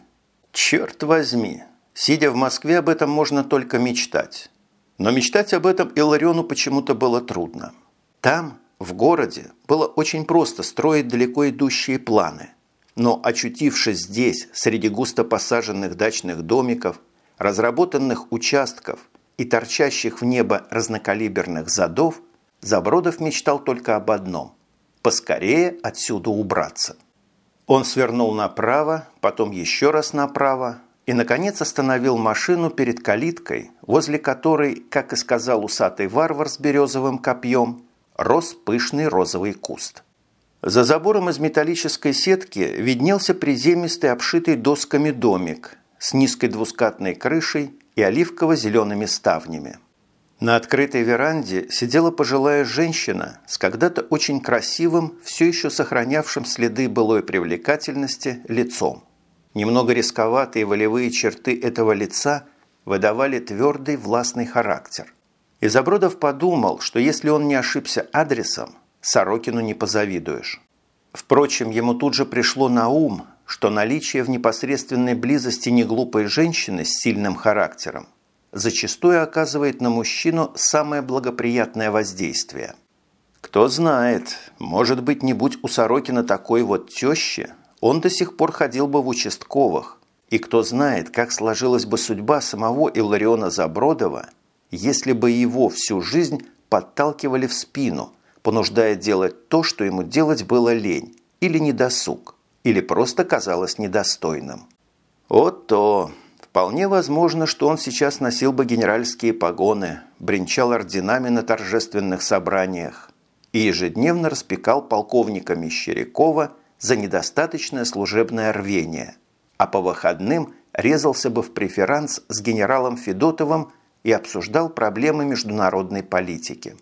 Черт возьми, сидя в Москве, об этом можно только мечтать. Но мечтать об этом Илариону почему-то было трудно. Там, в городе было очень просто строить далеко идущие планы. Но очутившись здесь, среди густо посаженных дачных домиков, разработанных участков и торчащих в небо разнокалиберных задов, Забродов мечтал только об одном – поскорее отсюда убраться. Он свернул направо, потом еще раз направо и, наконец, остановил машину перед калиткой, возле которой, как и сказал усатый варвар с березовым копьем, рос пышный розовый куст. За забором из металлической сетки виднелся приземистый обшитый досками домик с низкой двускатной крышей и оливково-зелеными ставнями. На открытой веранде сидела пожилая женщина с когда-то очень красивым, все еще сохранявшим следы былой привлекательности, лицом. Немного рисковатые волевые черты этого лица выдавали твердый властный характер – и Забродов подумал, что если он не ошибся адресом, Сорокину не позавидуешь. Впрочем, ему тут же пришло на ум, что наличие в непосредственной близости неглупой женщины с сильным характером зачастую оказывает на мужчину самое благоприятное воздействие. Кто знает, может быть, не будь у Сорокина такой вот тещи, он до сих пор ходил бы в участковых, и кто знает, как сложилась бы судьба самого Иллариона Забродова – если бы его всю жизнь подталкивали в спину, понуждая делать то, что ему делать было лень, или недосуг, или просто казалось недостойным. Вот то! Вполне возможно, что он сейчас носил бы генеральские погоны, бренчал орденами на торжественных собраниях и ежедневно распекал полковника Мещерякова за недостаточное служебное рвение, а по выходным резался бы в преферанс с генералом Федотовым и обсуждал проблемы международной политики.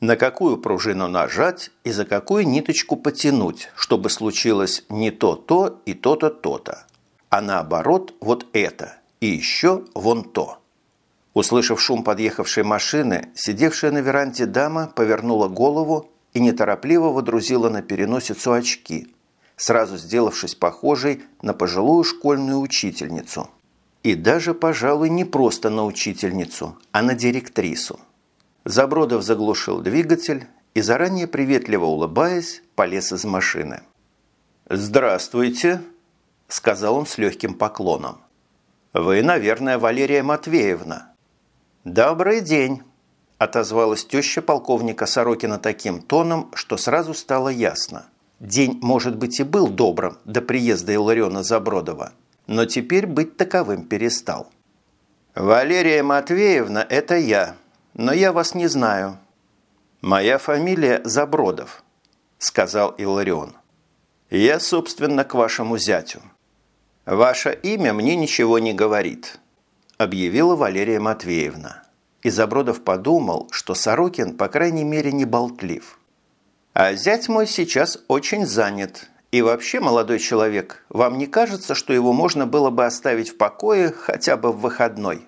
На какую пружину нажать и за какую ниточку потянуть, чтобы случилось не то-то и то-то, то-то, а наоборот вот это и еще вон то. Услышав шум подъехавшей машины, сидевшая на веранде дама повернула голову и неторопливо водрузила на переносицу очки, сразу сделавшись похожей на пожилую школьную учительницу – и даже, пожалуй, не просто на учительницу, а на директрису. Забродов заглушил двигатель и, заранее приветливо улыбаясь, полез из машины. «Здравствуйте», – сказал он с легким поклоном. «Вы, наверное, Валерия Матвеевна». «Добрый день», – отозвалась теща полковника Сорокина таким тоном, что сразу стало ясно. День, может быть, и был добрым до приезда Илариона Забродова – но теперь быть таковым перестал. «Валерия Матвеевна – это я, но я вас не знаю». «Моя фамилия Забродов», – сказал Иларион. «Я, собственно, к вашему зятю». «Ваше имя мне ничего не говорит», – объявила Валерия Матвеевна. И Забродов подумал, что Сорокин, по крайней мере, не болтлив. «А зять мой сейчас очень занят и вообще, молодой человек, вам не кажется, что его можно было бы оставить в покое хотя бы в выходной?»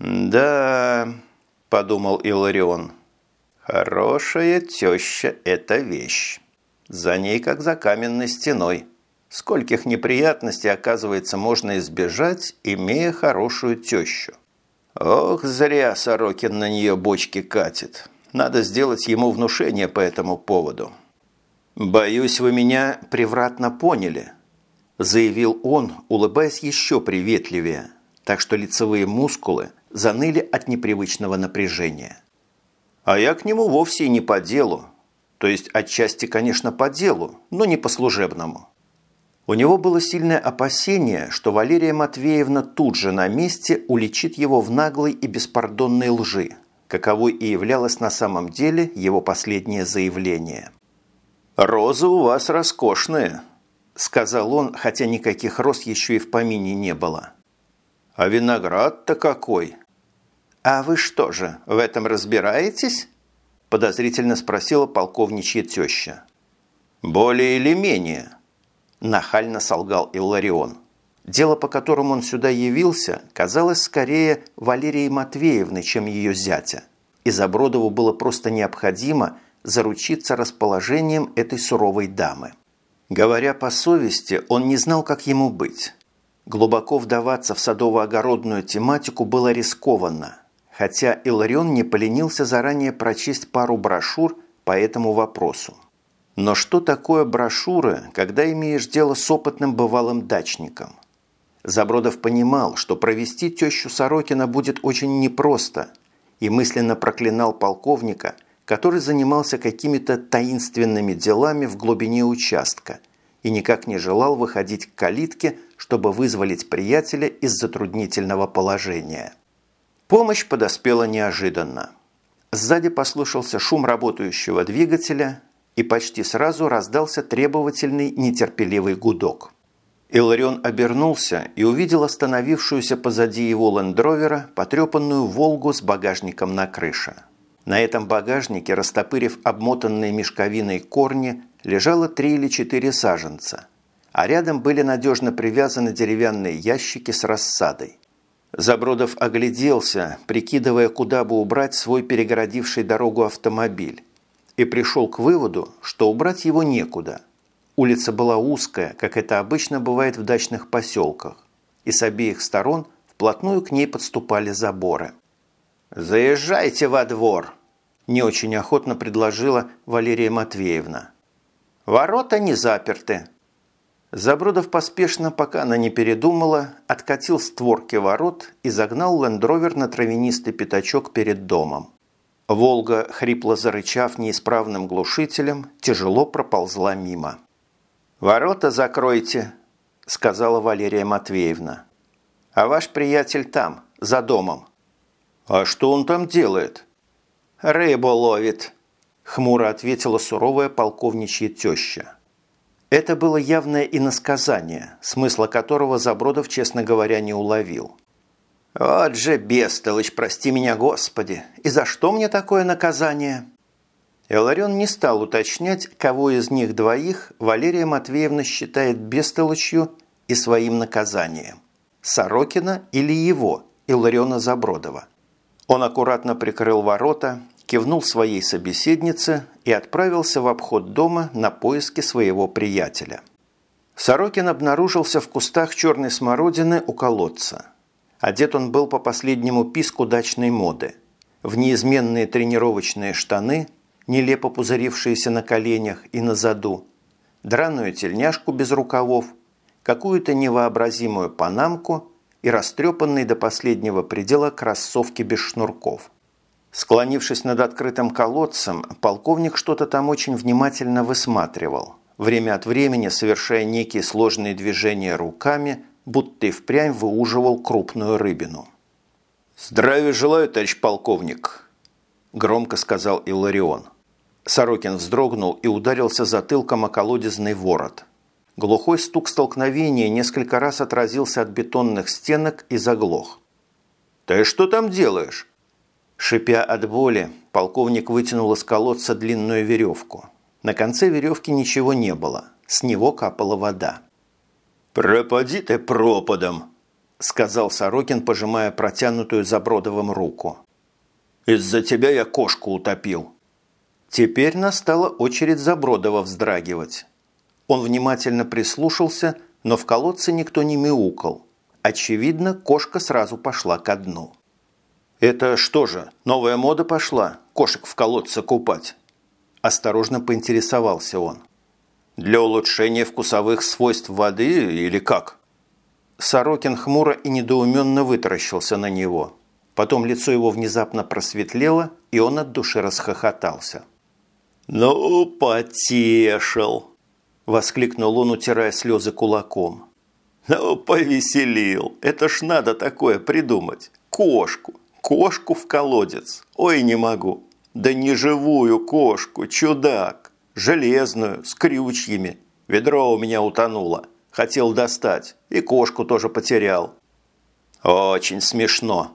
«Да», – подумал Иларион, – «хорошая теща – это вещь. За ней, как за каменной стеной. Скольких неприятностей, оказывается, можно избежать, имея хорошую тещу. Ох, зря Сорокин на нее бочки катит. Надо сделать ему внушение по этому поводу». «Боюсь, вы меня превратно поняли», – заявил он, улыбаясь еще приветливее, так что лицевые мускулы заныли от непривычного напряжения. «А я к нему вовсе не по делу. То есть отчасти, конечно, по делу, но не по служебному». У него было сильное опасение, что Валерия Матвеевна тут же на месте уличит его в наглой и беспардонной лжи, каковой и являлось на самом деле его последнее заявление. «Розы у вас роскошные», – сказал он, хотя никаких роз еще и в помине не было. «А виноград-то какой!» «А вы что же, в этом разбираетесь?» – подозрительно спросила полковничья теща. «Более или менее», – нахально солгал Илларион. Дело, по которому он сюда явился, казалось скорее Валерией Матвеевной, чем ее зятя, и Забродову было просто необходимо – заручиться расположением этой суровой дамы. Говоря по совести, он не знал, как ему быть. Глубоко вдаваться в садово-огородную тематику было рискованно, хотя Иларион не поленился заранее прочесть пару брошюр по этому вопросу. Но что такое брошюры, когда имеешь дело с опытным бывалым дачником? Забродов понимал, что провести тещу Сорокина будет очень непросто, и мысленно проклинал полковника – который занимался какими-то таинственными делами в глубине участка и никак не желал выходить к калитке, чтобы вызволить приятеля из затруднительного положения. Помощь подоспела неожиданно. Сзади послышался шум работающего двигателя, и почти сразу раздался требовательный нетерпеливый гудок. Иларион обернулся и увидел остановившуюся позади его лендровера потрепанную «Волгу» с багажником на крыше. На этом багажнике, растопырив обмотанные мешковиной корни, лежало три или четыре саженца, а рядом были надежно привязаны деревянные ящики с рассадой. Забродов огляделся, прикидывая, куда бы убрать свой перегородивший дорогу автомобиль, и пришел к выводу, что убрать его некуда. Улица была узкая, как это обычно бывает в дачных поселках, и с обеих сторон вплотную к ней подступали заборы. «Заезжайте во двор!» – не очень охотно предложила Валерия Матвеевна. «Ворота не заперты». Забродов поспешно, пока она не передумала, откатил створки ворот и загнал лендровер на травянистый пятачок перед домом. «Волга», хрипло зарычав неисправным глушителем, тяжело проползла мимо. «Ворота закройте», – сказала Валерия Матвеевна. «А ваш приятель там, за домом. «А что он там делает?» «Рыбу ловит», – хмуро ответила суровая полковничья теща. Это было явное иносказание, смысла которого Забродов, честно говоря, не уловил. «Вот же бестолочь, прости меня, Господи! И за что мне такое наказание?» Эларион не стал уточнять, кого из них двоих Валерия Матвеевна считает бестолочью и своим наказанием – Сорокина или его, Илариона Забродова. Он аккуратно прикрыл ворота, кивнул своей собеседнице и отправился в обход дома на поиски своего приятеля. Сорокин обнаружился в кустах черной смородины у колодца. Одет он был по последнему писку дачной моды. В неизменные тренировочные штаны, нелепо пузырившиеся на коленях и на заду, драную тельняшку без рукавов, какую-то невообразимую панамку и растрепанные до последнего предела кроссовки без шнурков. Склонившись над открытым колодцем, полковник что-то там очень внимательно высматривал, время от времени совершая некие сложные движения руками, будто и впрямь выуживал крупную рыбину. «Здравия желаю, товарищ полковник!» – громко сказал Илларион. Сорокин вздрогнул и ударился затылком о колодезный ворот – Глухой стук столкновения несколько раз отразился от бетонных стенок и заглох. «Ты что там делаешь?» Шипя от боли, полковник вытянул из колодца длинную веревку. На конце веревки ничего не было, с него капала вода. «Пропади ты пропадом!» – сказал Сорокин, пожимая протянутую Забродовым руку. «Из-за тебя я кошку утопил». Теперь настала очередь Забродова вздрагивать. Он внимательно прислушался, но в колодце никто не мяукал. Очевидно, кошка сразу пошла ко дну. «Это что же, новая мода пошла? Кошек в колодце купать?» Осторожно поинтересовался он. Для улучшения вкусовых свойств воды или как?» Сорокин хмуро и недоуменно вытаращился на него. Потом лицо его внезапно просветлело, и он от души расхохотался. «Ну, потешил!» – воскликнул он, утирая слезы кулаком. «Ну, повеселил! Это ж надо такое придумать! Кошку! Кошку в колодец! Ой, не могу! Да не живую кошку, чудак! Железную, с крючьями! Ведро у меня утонуло!» Хотел достать. И кошку тоже потерял. Очень смешно,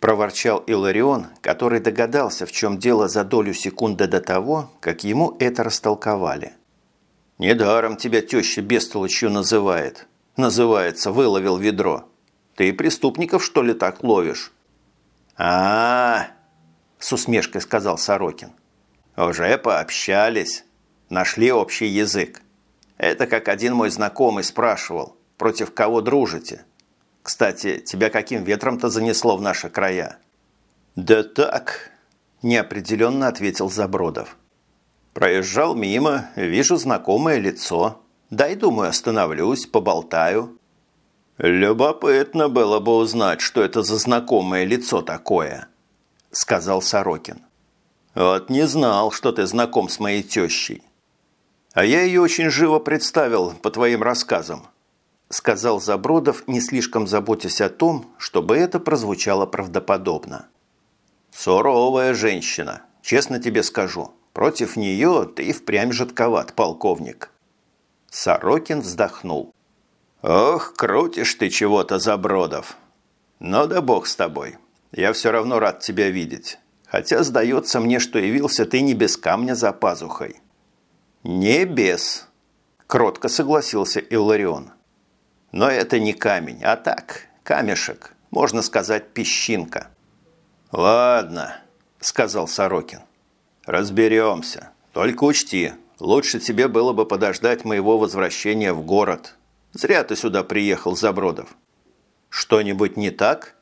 проворчал Иларион, который догадался, в чем дело за долю секунды до того, как ему это растолковали. «Недаром тебя теща бестолочью называет. Называется «выловил ведро». Ты преступников, что ли, так ловишь?» а, -а, -а с усмешкой сказал Сорокин. «Уже пообщались. Нашли общий язык. Это как один мой знакомый спрашивал, против кого дружите. Кстати, тебя каким ветром-то занесло в наши края? Да так, неопределенно ответил Забродов. Проезжал мимо, вижу знакомое лицо. Дай, думаю, остановлюсь, поболтаю. Любопытно было бы узнать, что это за знакомое лицо такое, сказал Сорокин. Вот не знал, что ты знаком с моей тещей. «А я ее очень живо представил по твоим рассказам», сказал Забродов, не слишком заботясь о том, чтобы это прозвучало правдоподобно. «Суровая женщина, честно тебе скажу. Против нее ты впрямь жидковат, полковник». Сорокин вздохнул. «Ох, крутишь ты чего-то, Забродов. Но да бог с тобой. Я все равно рад тебя видеть. Хотя сдается мне, что явился ты не без камня за пазухой. «Не без», – кротко согласился Илларион. «Но это не камень, а так, камешек, можно сказать, песчинка». «Ладно», – сказал Сорокин. «Разберемся. Только учти, лучше тебе было бы подождать моего возвращения в город. Зря ты сюда приехал, Забродов. Что-нибудь не так?»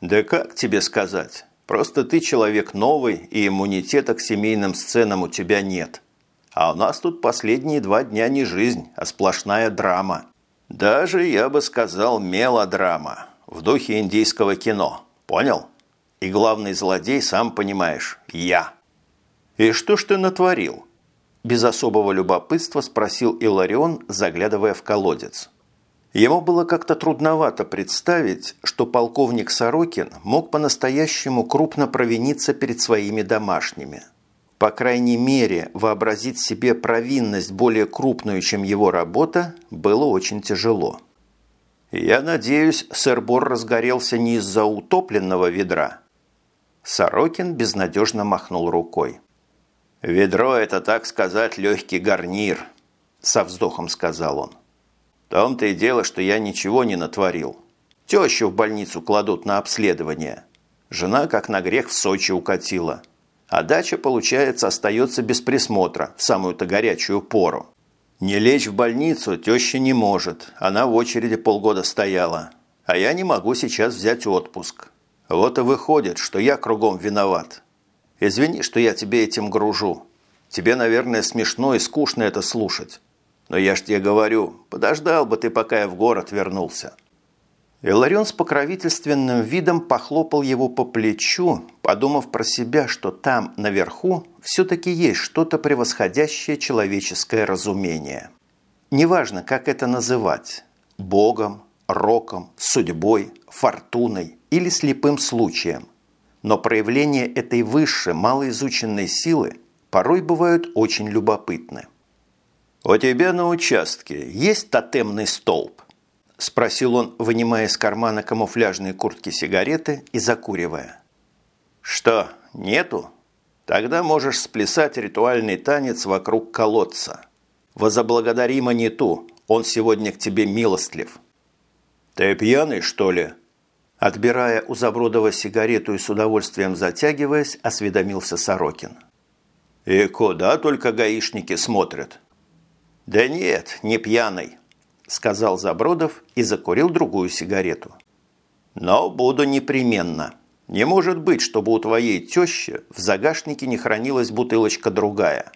«Да как тебе сказать? Просто ты человек новый, и иммунитета к семейным сценам у тебя нет». А у нас тут последние два дня не жизнь, а сплошная драма. Даже, я бы сказал, мелодрама. В духе индийского кино. Понял? И главный злодей, сам понимаешь, я. И что ж ты натворил? Без особого любопытства спросил Иларион, заглядывая в колодец. Ему было как-то трудновато представить, что полковник Сорокин мог по-настоящему крупно провиниться перед своими домашними – по крайней мере, вообразить себе провинность более крупную, чем его работа, было очень тяжело. «Я надеюсь, сэр Бор разгорелся не из-за утопленного ведра». Сорокин безнадежно махнул рукой. «Ведро – это, так сказать, легкий гарнир», – со вздохом сказал он. «В том-то и дело, что я ничего не натворил. Тещу в больницу кладут на обследование. Жена, как на грех, в Сочи укатила а дача, получается, остается без присмотра в самую-то горячую пору. Не лечь в больницу теща не может, она в очереди полгода стояла, а я не могу сейчас взять отпуск. Вот и выходит, что я кругом виноват. Извини, что я тебе этим гружу. Тебе, наверное, смешно и скучно это слушать. Но я ж тебе говорю, подождал бы ты, пока я в город вернулся. Иларион с покровительственным видом похлопал его по плечу, подумав про себя, что там, наверху, все-таки есть что-то превосходящее человеческое разумение. Неважно, как это называть – богом, роком, судьбой, фортуной или слепым случаем. Но проявления этой высшей, малоизученной силы порой бывают очень любопытны. «У тебя на участке есть тотемный столб?» – спросил он, вынимая из кармана камуфляжной куртки сигареты и закуривая. «Что, нету? Тогда можешь сплясать ритуальный танец вокруг колодца. Возоблагодари Маниту, он сегодня к тебе милостлив». «Ты пьяный, что ли?» Отбирая у Забродова сигарету и с удовольствием затягиваясь, осведомился Сорокин. «И куда только гаишники смотрят?» «Да нет, не пьяный сказал Забродов и закурил другую сигарету. «Но буду непременно. Не может быть, чтобы у твоей тещи в загашнике не хранилась бутылочка другая.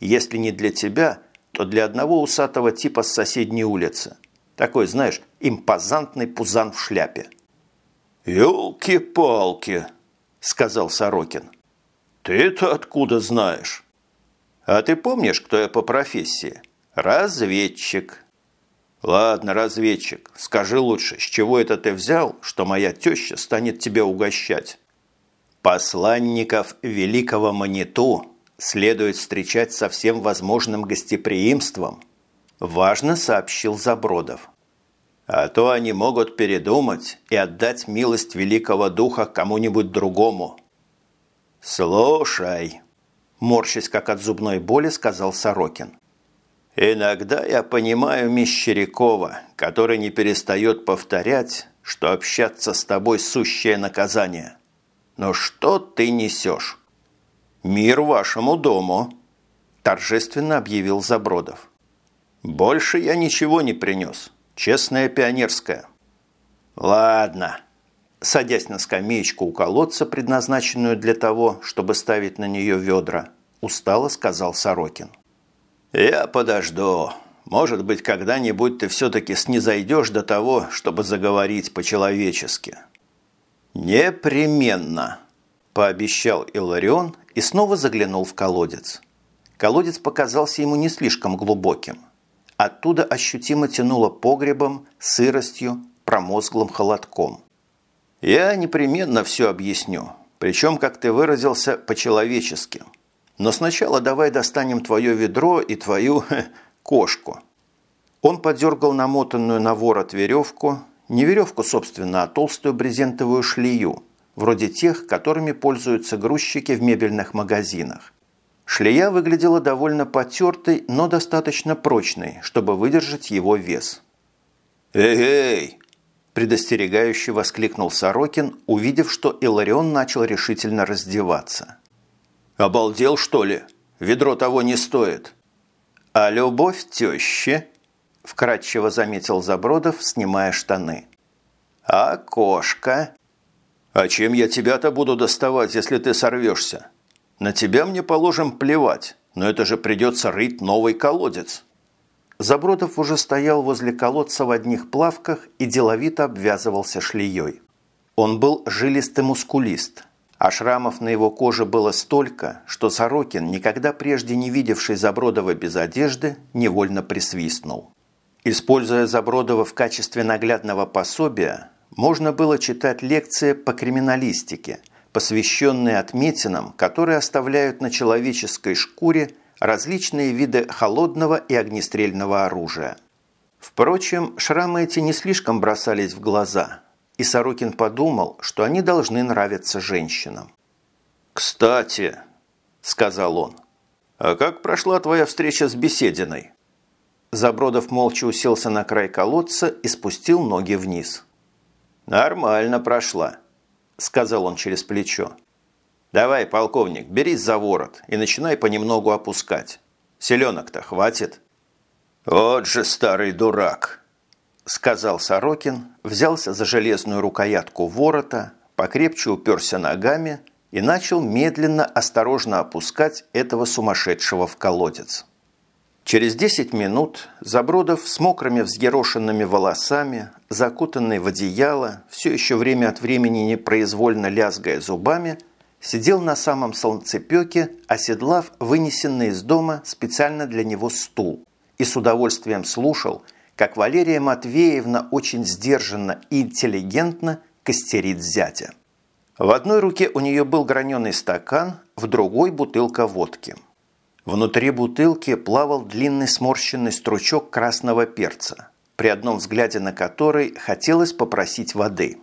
Если не для тебя, то для одного усатого типа с соседней улицы. Такой, знаешь, импозантный пузан в шляпе. «Елки-палки!» – сказал Сорокин. «Ты-то откуда знаешь?» «А ты помнишь, кто я по профессии?» «Разведчик». «Ладно, разведчик, скажи лучше, с чего это ты взял, что моя теща станет тебя угощать?» «Посланников великого Маниту следует встречать со всем возможным гостеприимством», важно сообщил Забродов. «А то они могут передумать и отдать милость великого духа кому-нибудь другому». «Слушай», – морщась как от зубной боли, сказал Сорокин. «Иногда я понимаю Мещерякова, который не перестает повторять, что общаться с тобой – сущее наказание. Но что ты несешь?» «Мир вашему дому», – торжественно объявил Забродов. «Больше я ничего не принес. Честная пионерская». «Ладно». Садясь на скамеечку у колодца, предназначенную для того, чтобы ставить на нее ведра, устало сказал Сорокин. «Я подожду. Может быть, когда-нибудь ты все-таки снизойдешь до того, чтобы заговорить по-человечески». «Непременно», – пообещал Иларион и снова заглянул в колодец. Колодец показался ему не слишком глубоким. Оттуда ощутимо тянуло погребом, сыростью, промозглым холодком. «Я непременно все объясню, причем, как ты выразился, по-человечески», но сначала давай достанем твое ведро и твою хе, кошку». Он подергал намотанную на ворот веревку, не веревку, собственно, а толстую брезентовую шлею, вроде тех, которыми пользуются грузчики в мебельных магазинах. Шлея выглядела довольно потертой, но достаточно прочной, чтобы выдержать его вес. «Эй-эй!» – предостерегающе воскликнул Сорокин, увидев, что Иларион начал решительно раздеваться. Обалдел, что ли? Ведро того не стоит. А любовь тещи? Вкратчиво заметил Забродов, снимая штаны. А кошка? А чем я тебя-то буду доставать, если ты сорвешься? На тебя мне положим плевать, но это же придется рыть новый колодец. Забродов уже стоял возле колодца в одних плавках и деловито обвязывался шлеей. Он был жилистый мускулист, а шрамов на его коже было столько, что Сорокин, никогда прежде не видевший Забродова без одежды, невольно присвистнул. Используя Забродова в качестве наглядного пособия, можно было читать лекции по криминалистике, посвященные отметинам, которые оставляют на человеческой шкуре различные виды холодного и огнестрельного оружия. Впрочем, шрамы эти не слишком бросались в глаза – и Сорокин подумал, что они должны нравиться женщинам. «Кстати», – сказал он, – «а как прошла твоя встреча с Бесединой?» Забродов молча уселся на край колодца и спустил ноги вниз. «Нормально прошла», – сказал он через плечо. «Давай, полковник, берись за ворот и начинай понемногу опускать. Селенок-то хватит». «Вот же старый дурак!» – сказал Сорокин, взялся за железную рукоятку ворота, покрепче уперся ногами и начал медленно, осторожно опускать этого сумасшедшего в колодец. Через десять минут Забродов с мокрыми взъерошенными волосами, закутанный в одеяло, все еще время от времени непроизвольно лязгая зубами, сидел на самом солнцепеке, оседлав вынесенный из дома специально для него стул и с удовольствием слушал – как Валерия Матвеевна очень сдержанно и интеллигентно костерит зятя. В одной руке у нее был граненый стакан, в другой – бутылка водки. Внутри бутылки плавал длинный сморщенный стручок красного перца, при одном взгляде на который хотелось попросить воды.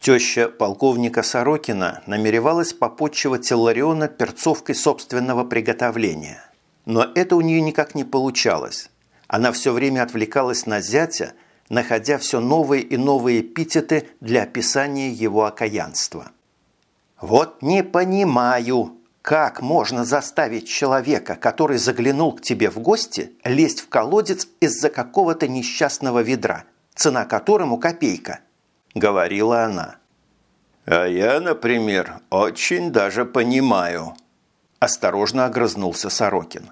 Теща полковника Сорокина намеревалась попотчевать Иллариона перцовкой собственного приготовления. Но это у нее никак не получалось она все время отвлекалась на зятя, находя все новые и новые эпитеты для описания его окаянства. «Вот не понимаю, как можно заставить человека, который заглянул к тебе в гости, лезть в колодец из-за какого-то несчастного ведра, цена которому копейка?» – говорила она. «А я, например, очень даже понимаю», – осторожно огрызнулся Сорокин.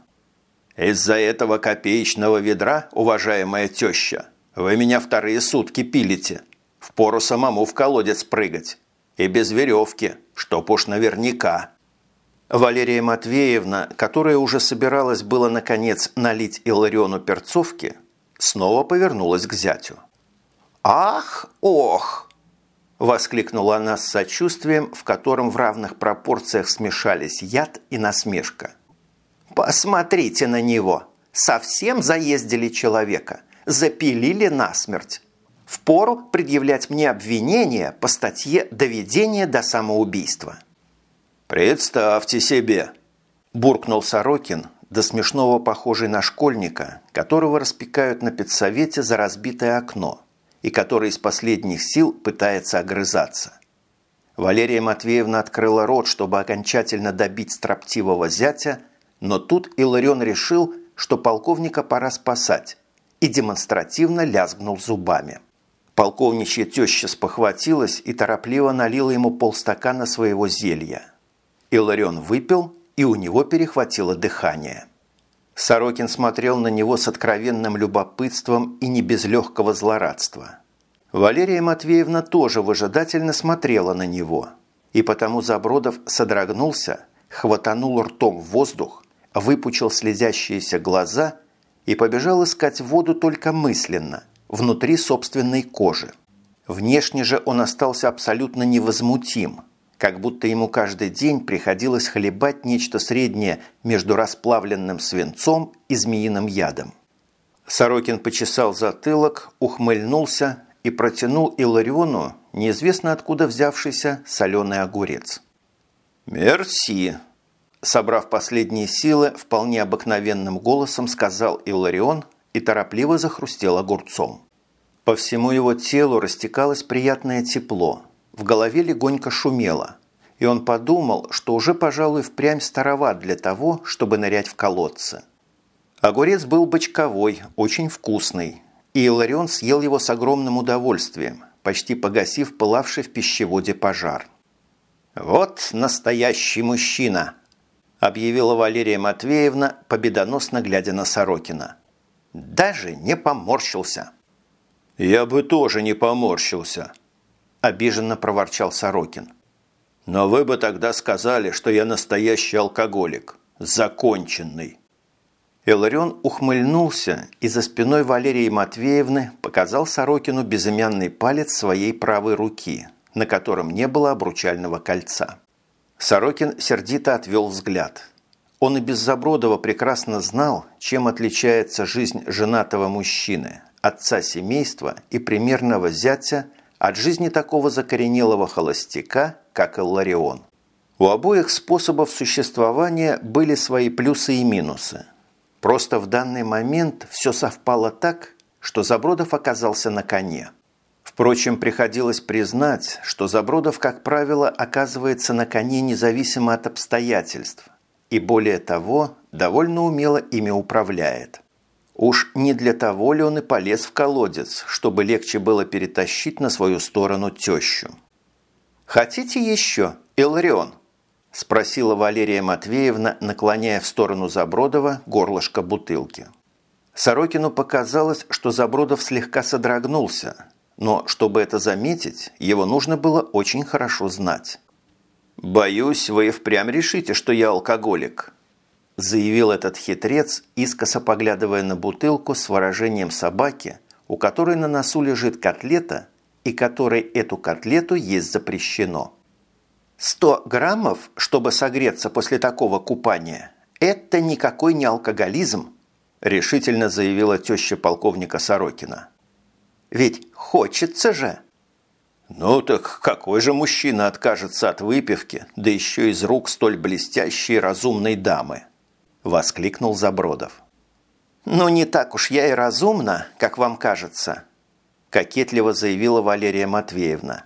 Из-за этого копеечного ведра, уважаемая теща, вы меня вторые сутки пилите. Впору самому в колодец прыгать. И без веревки, чтоб уж наверняка». Валерия Матвеевна, которая уже собиралась было наконец налить Илариону перцовки, снова повернулась к зятю. «Ах, ох!» – воскликнула она с сочувствием, в котором в равных пропорциях смешались яд и насмешка. «Посмотрите на него! Совсем заездили человека, запилили насмерть. Впору предъявлять мне обвинение по статье «Доведение до самоубийства». «Представьте себе!» – буркнул Сорокин, до смешного похожий на школьника, которого распекают на педсовете за разбитое окно и который из последних сил пытается огрызаться. Валерия Матвеевна открыла рот, чтобы окончательно добить строптивого зятя, но тут Иларион решил, что полковника пора спасать, и демонстративно лязгнул зубами. Полковничья теща спохватилась и торопливо налила ему полстакана своего зелья. Иларион выпил, и у него перехватило дыхание. Сорокин смотрел на него с откровенным любопытством и не без легкого злорадства. Валерия Матвеевна тоже выжидательно смотрела на него, и потому Забродов содрогнулся, хватанул ртом в воздух, выпучил слезящиеся глаза и побежал искать воду только мысленно, внутри собственной кожи. Внешне же он остался абсолютно невозмутим – как будто ему каждый день приходилось хлебать нечто среднее между расплавленным свинцом и змеиным ядом. Сорокин почесал затылок, ухмыльнулся и протянул Илариону неизвестно откуда взявшийся соленый огурец. «Мерси!» Собрав последние силы, вполне обыкновенным голосом сказал Иларион и торопливо захрустел огурцом. По всему его телу растекалось приятное тепло – в голове легонько шумело, и он подумал, что уже, пожалуй, впрямь староват для того, чтобы нырять в колодцы. Огурец был бочковой, очень вкусный, и Иларион съел его с огромным удовольствием, почти погасив пылавший в пищеводе пожар. «Вот настоящий мужчина!» – объявила Валерия Матвеевна, победоносно глядя на Сорокина. «Даже не поморщился!» «Я бы тоже не поморщился!» Обиженно проворчал Сорокин. «Но вы бы тогда сказали, что я настоящий алкоголик, законченный». Иларион ухмыльнулся и за спиной Валерии Матвеевны показал Сорокину безымянный палец своей правой руки, на котором не было обручального кольца. Сорокин сердито отвел взгляд. Он и без Забродова прекрасно знал, чем отличается жизнь женатого мужчины, отца семейства и примерного зятя – от жизни такого закоренелого холостяка, как Илларион. У обоих способов существования были свои плюсы и минусы. Просто в данный момент все совпало так, что Забродов оказался на коне. Впрочем, приходилось признать, что Забродов, как правило, оказывается на коне независимо от обстоятельств и, более того, довольно умело ими управляет. Уж не для того ли он и полез в колодец, чтобы легче было перетащить на свою сторону тещу. «Хотите еще, Иларион?» – спросила Валерия Матвеевна, наклоняя в сторону Забродова горлышко бутылки. Сорокину показалось, что Забродов слегка содрогнулся, но чтобы это заметить, его нужно было очень хорошо знать. «Боюсь, вы впрямь решите, что я алкоголик», заявил этот хитрец, искоса поглядывая на бутылку с выражением собаки, у которой на носу лежит котлета и которой эту котлету есть запрещено. «Сто граммов, чтобы согреться после такого купания, это никакой не алкоголизм», решительно заявила теща полковника Сорокина. «Ведь хочется же!» «Ну так какой же мужчина откажется от выпивки, да еще из рук столь блестящей разумной дамы?» – воскликнул Забродов. «Ну, не так уж я и разумна, как вам кажется», – кокетливо заявила Валерия Матвеевна.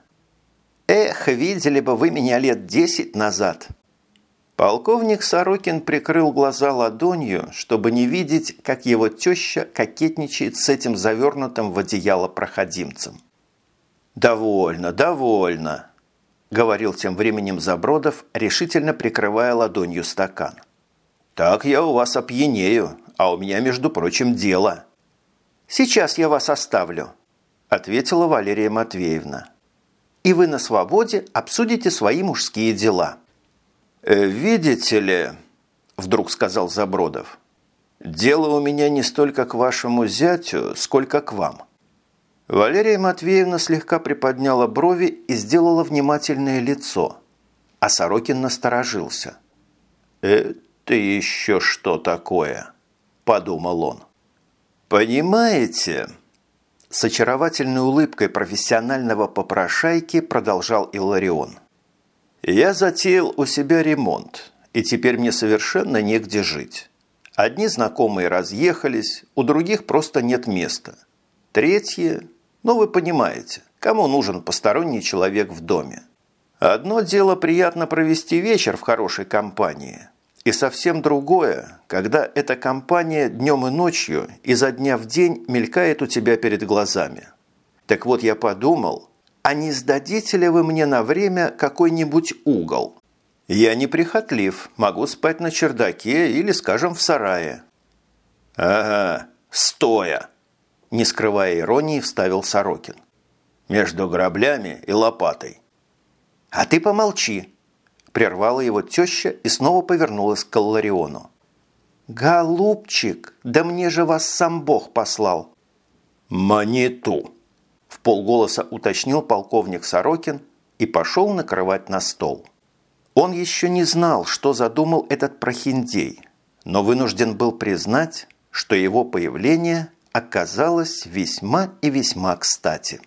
«Эх, видели бы вы меня лет десять назад». Полковник Сорокин прикрыл глаза ладонью, чтобы не видеть, как его теща кокетничает с этим завернутым в одеяло проходимцем. «Довольно, довольно», – говорил тем временем Забродов, решительно прикрывая ладонью стакан. Так я у вас опьянею, а у меня, между прочим, дело». «Сейчас я вас оставлю», – ответила Валерия Матвеевна. «И вы на свободе обсудите свои мужские дела». «Э, «Видите ли», – вдруг сказал Забродов, – «дело у меня не столько к вашему зятю, сколько к вам». Валерия Матвеевна слегка приподняла брови и сделала внимательное лицо, а Сорокин насторожился. «Это еще что такое?» – подумал он. «Понимаете?» С очаровательной улыбкой профессионального попрошайки продолжал Иларион. «Я затеял у себя ремонт, и теперь мне совершенно негде жить. Одни знакомые разъехались, у других просто нет места. Третьи но вы понимаете, кому нужен посторонний человек в доме. Одно дело приятно провести вечер в хорошей компании, и совсем другое, когда эта компания днем и ночью, изо дня в день мелькает у тебя перед глазами. Так вот я подумал, а не сдадите ли вы мне на время какой-нибудь угол? Я не прихотлив, могу спать на чердаке или, скажем, в сарае. Ага, стоя не скрывая иронии, вставил Сорокин. «Между граблями и лопатой». «А ты помолчи!» – прервала его теща и снова повернулась к Каллариону. «Голубчик, да мне же вас сам Бог послал!» «Маниту!» – в полголоса уточнил полковник Сорокин и пошел накрывать на стол. Он еще не знал, что задумал этот прохиндей, но вынужден был признать, что его появление – оказалось весьма и весьма кстати.